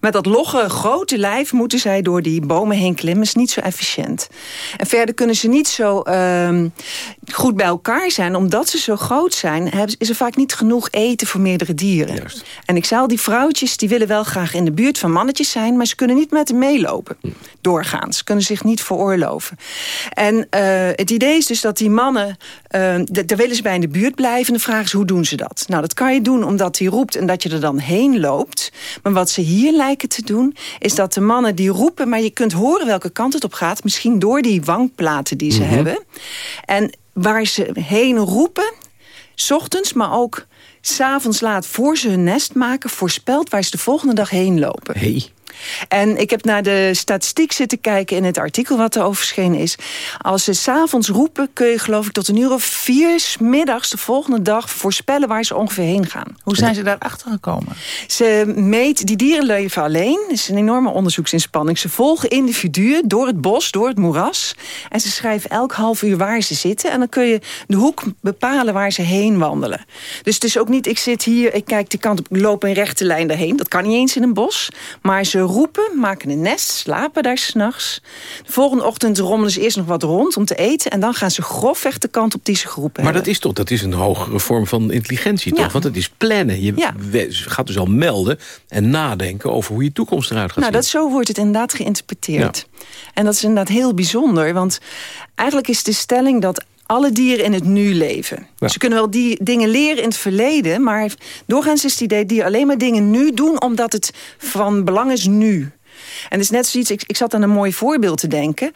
met dat logge, grote lijf moeten zij door die bomen heen klimmen. is niet zo efficiënt. En verder kunnen ze niet zo ehm, goed bij elkaar zijn. Omdat ze zo groot zijn, is er vaak niet genoeg eten voor meerdere dieren. En ik zei al, die vrouwtjes die willen wel graag in de buurt van mannetjes zijn... maar ze kunnen niet met hem meelopen. Doorgaans. Ze kunnen zich niet veroorloven. En eh, het idee is dus dat die mannen... d- daar willen ze bij in de buurt blijven. En de vraag is, hoe doen ze dat? Nou, dat kan je doen omdat hij roept en dat je er dan heen loopt. Maar wat ze hier lijken te doen... is dat de mannen die roepen... maar je kunt horen welke kant het op gaat. Misschien door die wangplaten die ze Mhm. hebben. En waar ze heen roepen... S ochtends, maar ook s'avonds laat voor ze hun nest maken... voorspelt waar ze de volgende dag heen lopen. Hey. En ik heb naar de statistiek zitten kijken in het artikel wat erover verschenen is. Als ze s'avonds roepen, kun je geloof ik tot een uur of vier... 's middags de volgende dag voorspellen waar ze ongeveer heen gaan. Hoe zijn ze daarachter gekomen? Ze meet, die dieren leven alleen. Het is een enorme onderzoeksinspanning. Ze volgen individuen door het bos, door het moeras. En ze schrijven elk half uur waar ze zitten. En dan kun je de hoek bepalen waar ze heen wandelen. Dus het is ook niet, ik zit hier, ik kijk die kant op, ik loop een rechte lijn daarheen. Dat kan niet eens in een bos. Maar ze roepen, maken een nest, slapen daar s'nachts. De volgende ochtend rommelen ze eerst nog wat rond om te eten. En dan gaan ze grofweg de kant op die ze geroepen Maar hebben. dat is toch dat is een hogere vorm van intelligentie, toch? Ja. Want het is plannen. Je Ja. gaat dus al melden en nadenken over hoe je toekomst eruit gaat Nou, zien. dat, zo wordt het inderdaad geïnterpreteerd. En dat is inderdaad heel bijzonder. Want eigenlijk is de stelling dat alle dieren in het nu leven. Ja. Ze kunnen wel die dingen leren in het verleden... maar doorgaans is het idee dat dieren alleen maar dingen nu doen... omdat het van belang is nu. En het is net zoiets, ik, ik zat aan een mooi voorbeeld te denken.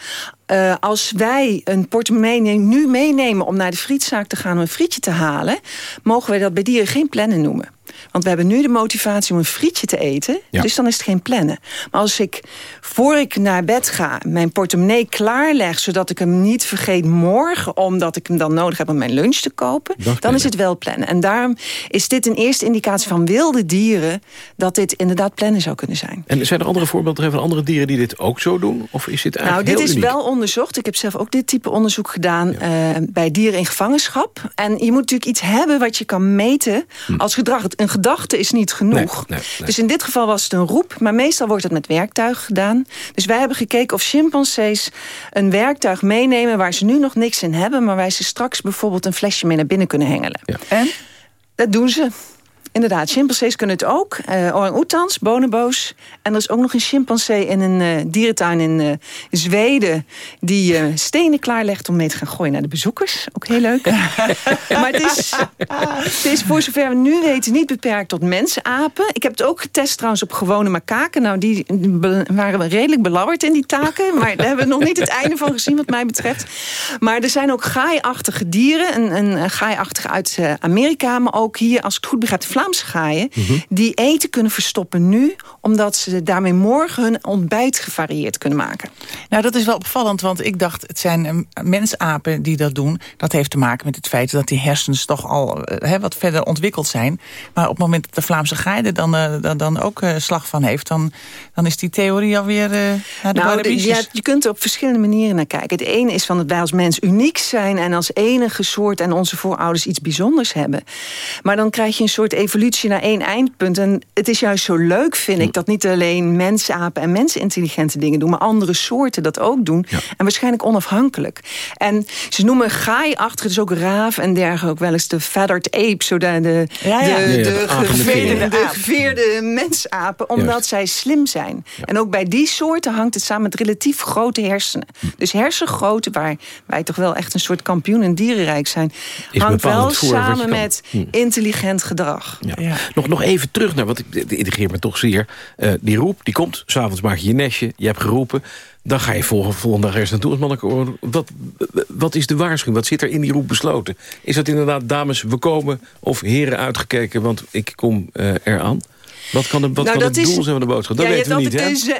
Eh, als wij een portemonnee nu meenemen om naar de frietzaak te gaan... om een frietje te halen, mogen wij dat bij dieren geen plannen noemen. Want we hebben nu de motivatie om een frietje te eten. Ja. Dus dan is het geen plannen. Maar als ik, voor ik naar bed ga, mijn portemonnee klaarleg... zodat ik hem niet vergeet morgen... omdat ik hem dan nodig heb om mijn lunch te kopen... dan is het wel plannen. En daarom is dit een eerste indicatie van wilde dieren... dat dit inderdaad plannen zou kunnen zijn. En zijn er andere voorbeelden van andere dieren die dit ook zo doen? Of is dit Nou, eigenlijk dit is uniek? wel onderzocht. Ik heb zelf ook dit type onderzoek gedaan eh, bij dieren in gevangenschap. En je moet natuurlijk iets hebben wat je kan meten als gedrag. Een gedachte is niet genoeg. Nee, nee, nee. Dus in dit geval was het een roep, maar meestal wordt het met werktuig gedaan. Dus wij hebben gekeken of chimpansees een werktuig meenemen waar ze nu nog niks in hebben, maar waar ze straks bijvoorbeeld een flesje mee naar binnen kunnen hengelen. En? Dat doen ze. Inderdaad, chimpansees kunnen het ook. Eh orang-oetans, bonobo's. En er is ook nog een chimpansee in een eh, dierentuin in eh, Zweden... die stenen klaarlegt om mee te gaan gooien naar de bezoekers. Ook heel leuk. maar het is, het is voor zover we nu weten niet beperkt tot mensenapen. Ik heb het ook getest trouwens op gewone makaken. Nou, die waren redelijk belabberd in die taken. Maar daar hebben we nog niet het einde van gezien wat mij betreft. Maar er zijn ook gaaiachtige dieren. Een, een, gaaiachtige uit Amerika. Maar ook hier, als ik het goed begrijp, Vlaamse gaaien. Die eten kunnen verstoppen nu. Omdat ze daarmee morgen hun ontbijt gevarieerd kunnen maken. Nou, dat is wel opvallend, want ik dacht... het zijn eh, mensapen die dat doen. Dat heeft te maken met het feit dat die hersens toch al eh, hè, wat verder ontwikkeld zijn. Maar op het moment dat de Vlaamse gaai er dan, eh, dan, dan ook eh, slag van heeft... Dan, dan is die theorie alweer eh naar de Nou, de- ja, je kunt er op verschillende manieren naar kijken. Het ene is van dat wij als mens uniek zijn... en als enige soort en onze voorouders iets bijzonders hebben. Maar dan krijg je een soort evolutie naar één eindpunt. En het is juist zo leuk, vind ik... dat niet alleen mensapen en mensenintelligente dingen doen... maar andere soorten dat ook doen. En waarschijnlijk onafhankelijk. En ze noemen gaaiachtig, dus ook raaf en dergelijke... ook wel eens de feathered ape, zo de, de, Ja, ja. de, de de geveerde, veer. de geveerde mensapen... omdat Juist. zij slim zijn. En ook bij die soorten hangt het samen met relatief grote hersenen. Dus hersengrootte, waar wij toch wel echt een soort kampioen in dierenrijk zijn... Is hangt wel samen kan. met Hm. intelligent gedrag. Ja. Nog, nog even terug naar, wat ik dit integreert me toch zeer. Eh, die roep, die komt, s'avonds maak je je nestje, je hebt geroepen. Dan ga je volgende, volgende dag eerst naartoe als mannelijke orgaan. Wat, wat is de waarschuwing? Wat zit er in die roep besloten? Is dat inderdaad, dames, we komen of heren uitgekeken... want ik kom uh, eraan? Wat kan, de, wat nou, kan het is, doel zijn van de boodschap? Dat ja, weten we niet,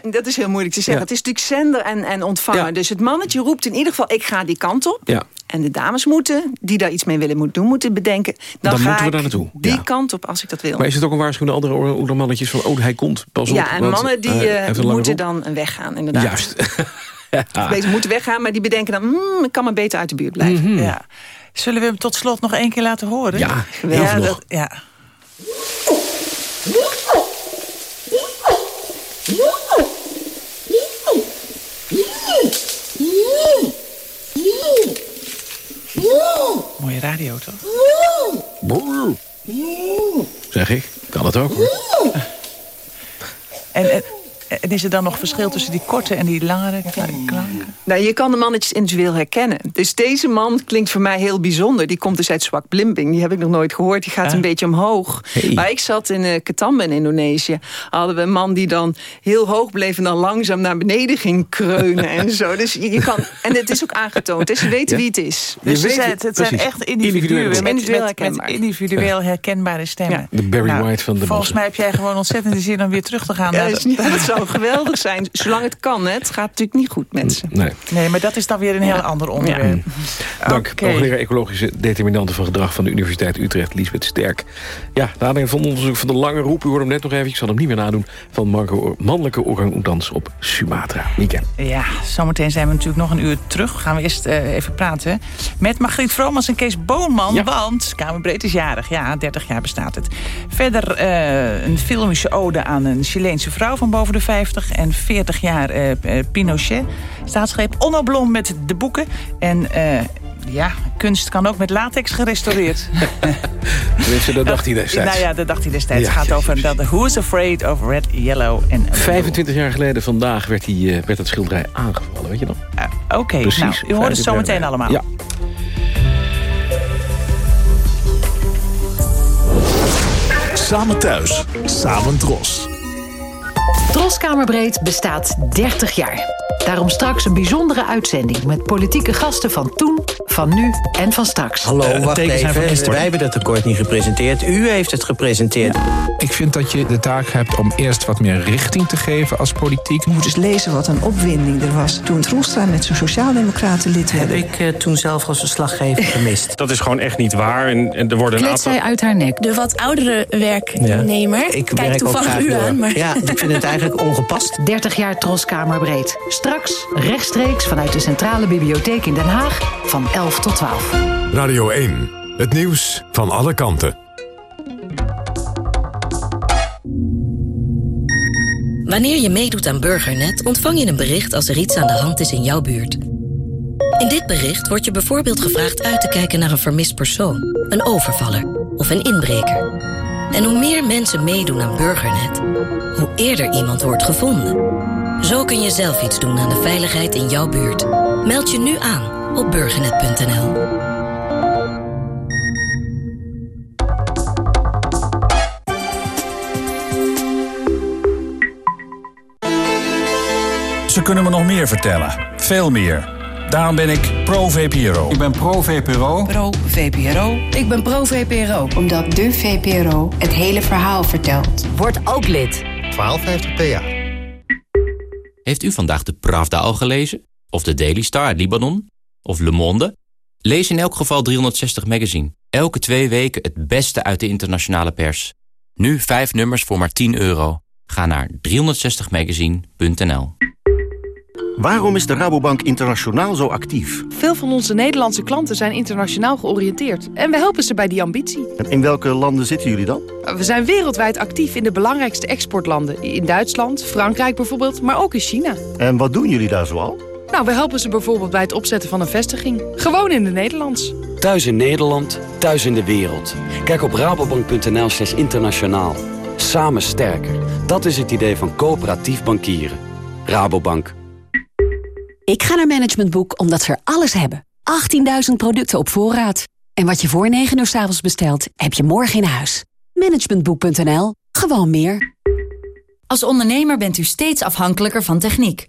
hè? dat is heel moeilijk te zeggen. Het is natuurlijk zender en, en ontvanger. Dus het mannetje roept in ieder geval, ik ga die kant op. Ja. En de dames moeten, die daar iets mee willen moeten doen, moeten bedenken... dan, dan ga moeten we daar naartoe. die kant op als ik dat wil. Maar is het ook een waarschuwing naar andere oerdermannetjes van... oh, hij komt, pas op. Ja, en mannen die uh, moeten dan weggaan, inderdaad. Juist. ja. Deze moeten weggaan, maar die bedenken dan... Mm, ik kan maar beter uit de buurt blijven. Mm -hmm. ja. Zullen we hem tot slot nog één keer laten horen? Ja, heel ja. Dat, ja. Mooie radio, toch? Zeg ik, kan het ook hoor. En, en, en is er dan nog verschil tussen die korte en die langere klanken? Nou, je kan de mannetjes individueel herkennen. Dus deze man klinkt voor mij heel bijzonder. Die komt dus uit Zwak Blimping. Die heb ik nog nooit gehoord. Die gaat Ah. een beetje omhoog. Hey. Maar ik zat in uh, Ketambe in Indonesië. Hadden we een man die dan heel hoog bleef... en dan langzaam naar beneden ging kreunen en zo. Dus je, je kan, en het is ook aangetoond. Dus ze weten Ja. wie het is. Je Dus weet het, zijn, het, zijn echt individuen met, Individueel met herkenbare stemmen. Nou, Ja. De Barry White van de Volgens mij heb jij gewoon ontzettend de zin om weer terug te gaan. Ja, naar dat, de- is niet- dat zou geweldig zijn. Zolang het kan. Hè. Het gaat natuurlijk niet goed, mensen. Nee. Nee, maar dat is dan weer een heel ander onderwerp. Dank, Oké. hoogleraar ecologische determinanten van gedrag... van de Universiteit Utrecht, Liesbeth Sterk. Ja, aanleiding van onderzoek van de lange roep... u hoorde hem net nog even, ik zal hem niet meer nadoen... van manke- mannelijke orang-oetans op Sumatra. Mieke. Ja, zometeen zijn we natuurlijk nog een uur terug. Gaan we eerst eh, even praten met Margriet Vromans en Kees Boonman. Want Kamerbreed is jarig. Ja, 30 jaar bestaat het. Verder eh, een filmische ode aan een Chileense vrouw van boven de 50. En 40 jaar eh, Pinochet. Staatsgreep Onno Blom met de boeken. En eh, ja, kunst kan ook met latex gerestaureerd. Tenminste, dat dacht hij destijds. Nou ja, dat dacht hij destijds. Ja, Het gaat over dat Who's Afraid of Red, Yellow en... 25 jaar geleden vandaag werd, die, werd dat schilderij aangevallen, weet je nog? Oké, Precies, nou, u hoort het 25 zo meteen allemaal. Ja. Samen thuis, samen dros. Troskamerbreed bestaat 30 jaar. Daarom straks een bijzondere uitzending met politieke gasten van toen, van nu en van straks. Hallo, Eh, wacht tekens zijn van even. Wij hebben dat tekort niet gepresenteerd. U heeft het gepresenteerd. Ik vind dat je de taak hebt om eerst wat meer richting te geven als politiek. Je moet eens lezen wat een opwinding er was toen Troelstra met zijn sociaaldemocraten lid werd. Heb ik eh, toen zelf als verslaggever gemist. Dat is gewoon echt niet waar. En, en er worden een aantal... zij uit haar nek. De wat oudere werknemer. Ik Kijk werk ook toevallig graag u aan. Maar... Ja, ik vind het eigenlijk ongepast. 30 jaar Troskamerbreed. Straks rechtstreeks vanuit de Centrale Bibliotheek in Den Haag van 11 tot 12. Radio 1. Het nieuws van alle kanten. Wanneer je meedoet aan Burgernet ontvang je een bericht als er iets aan de hand is in jouw buurt. In dit bericht wordt je bijvoorbeeld gevraagd uit te kijken naar een vermist persoon, een overvaller of een inbreker. En hoe meer mensen meedoen aan Burgernet, hoe eerder iemand wordt gevonden. Zo kun je zelf iets doen aan de veiligheid in jouw buurt. Meld je nu aan op burgernet.nl. Ze kunnen me nog meer vertellen. Veel meer. Daarom ben ik pro-VPRO. Ik ben pro-VPRO. Pro-VPRO. Ik ben pro-VPRO. Omdat de VPRO het hele verhaal vertelt. Word ook lid. 1250 PA. Heeft u vandaag de Pravda al gelezen? Of de Daily Star uit Libanon? Of Le Monde? Lees in elk geval 360 Magazine. Elke twee weken het beste uit de internationale pers. Nu vijf nummers voor maar 10 euro. Ga naar 360magazine.nl Waarom is de Rabobank Internationaal zo actief? Veel van onze Nederlandse klanten zijn internationaal georiënteerd. En we helpen ze bij die ambitie. En in welke landen zitten jullie dan? We zijn wereldwijd actief in de belangrijkste exportlanden. In Duitsland, Frankrijk bijvoorbeeld, maar ook in China. En wat doen jullie daar zoal? Nou, we helpen ze bijvoorbeeld bij het opzetten van een vestiging. Gewoon in het Nederlands. Thuis in Nederland, thuis in de wereld. Kijk op rabobank.nl slash internationaal. Samen sterker. Dat is het idee van coöperatief bankieren. Rabobank. Ik ga naar Management Boek omdat ze er alles hebben. 18.000 producten op voorraad. En wat je voor 9 uur 's avonds bestelt, heb je morgen in huis. Managementboek.nl. Gewoon meer. Als ondernemer bent u steeds afhankelijker van techniek.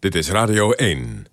Dit is Radio 1.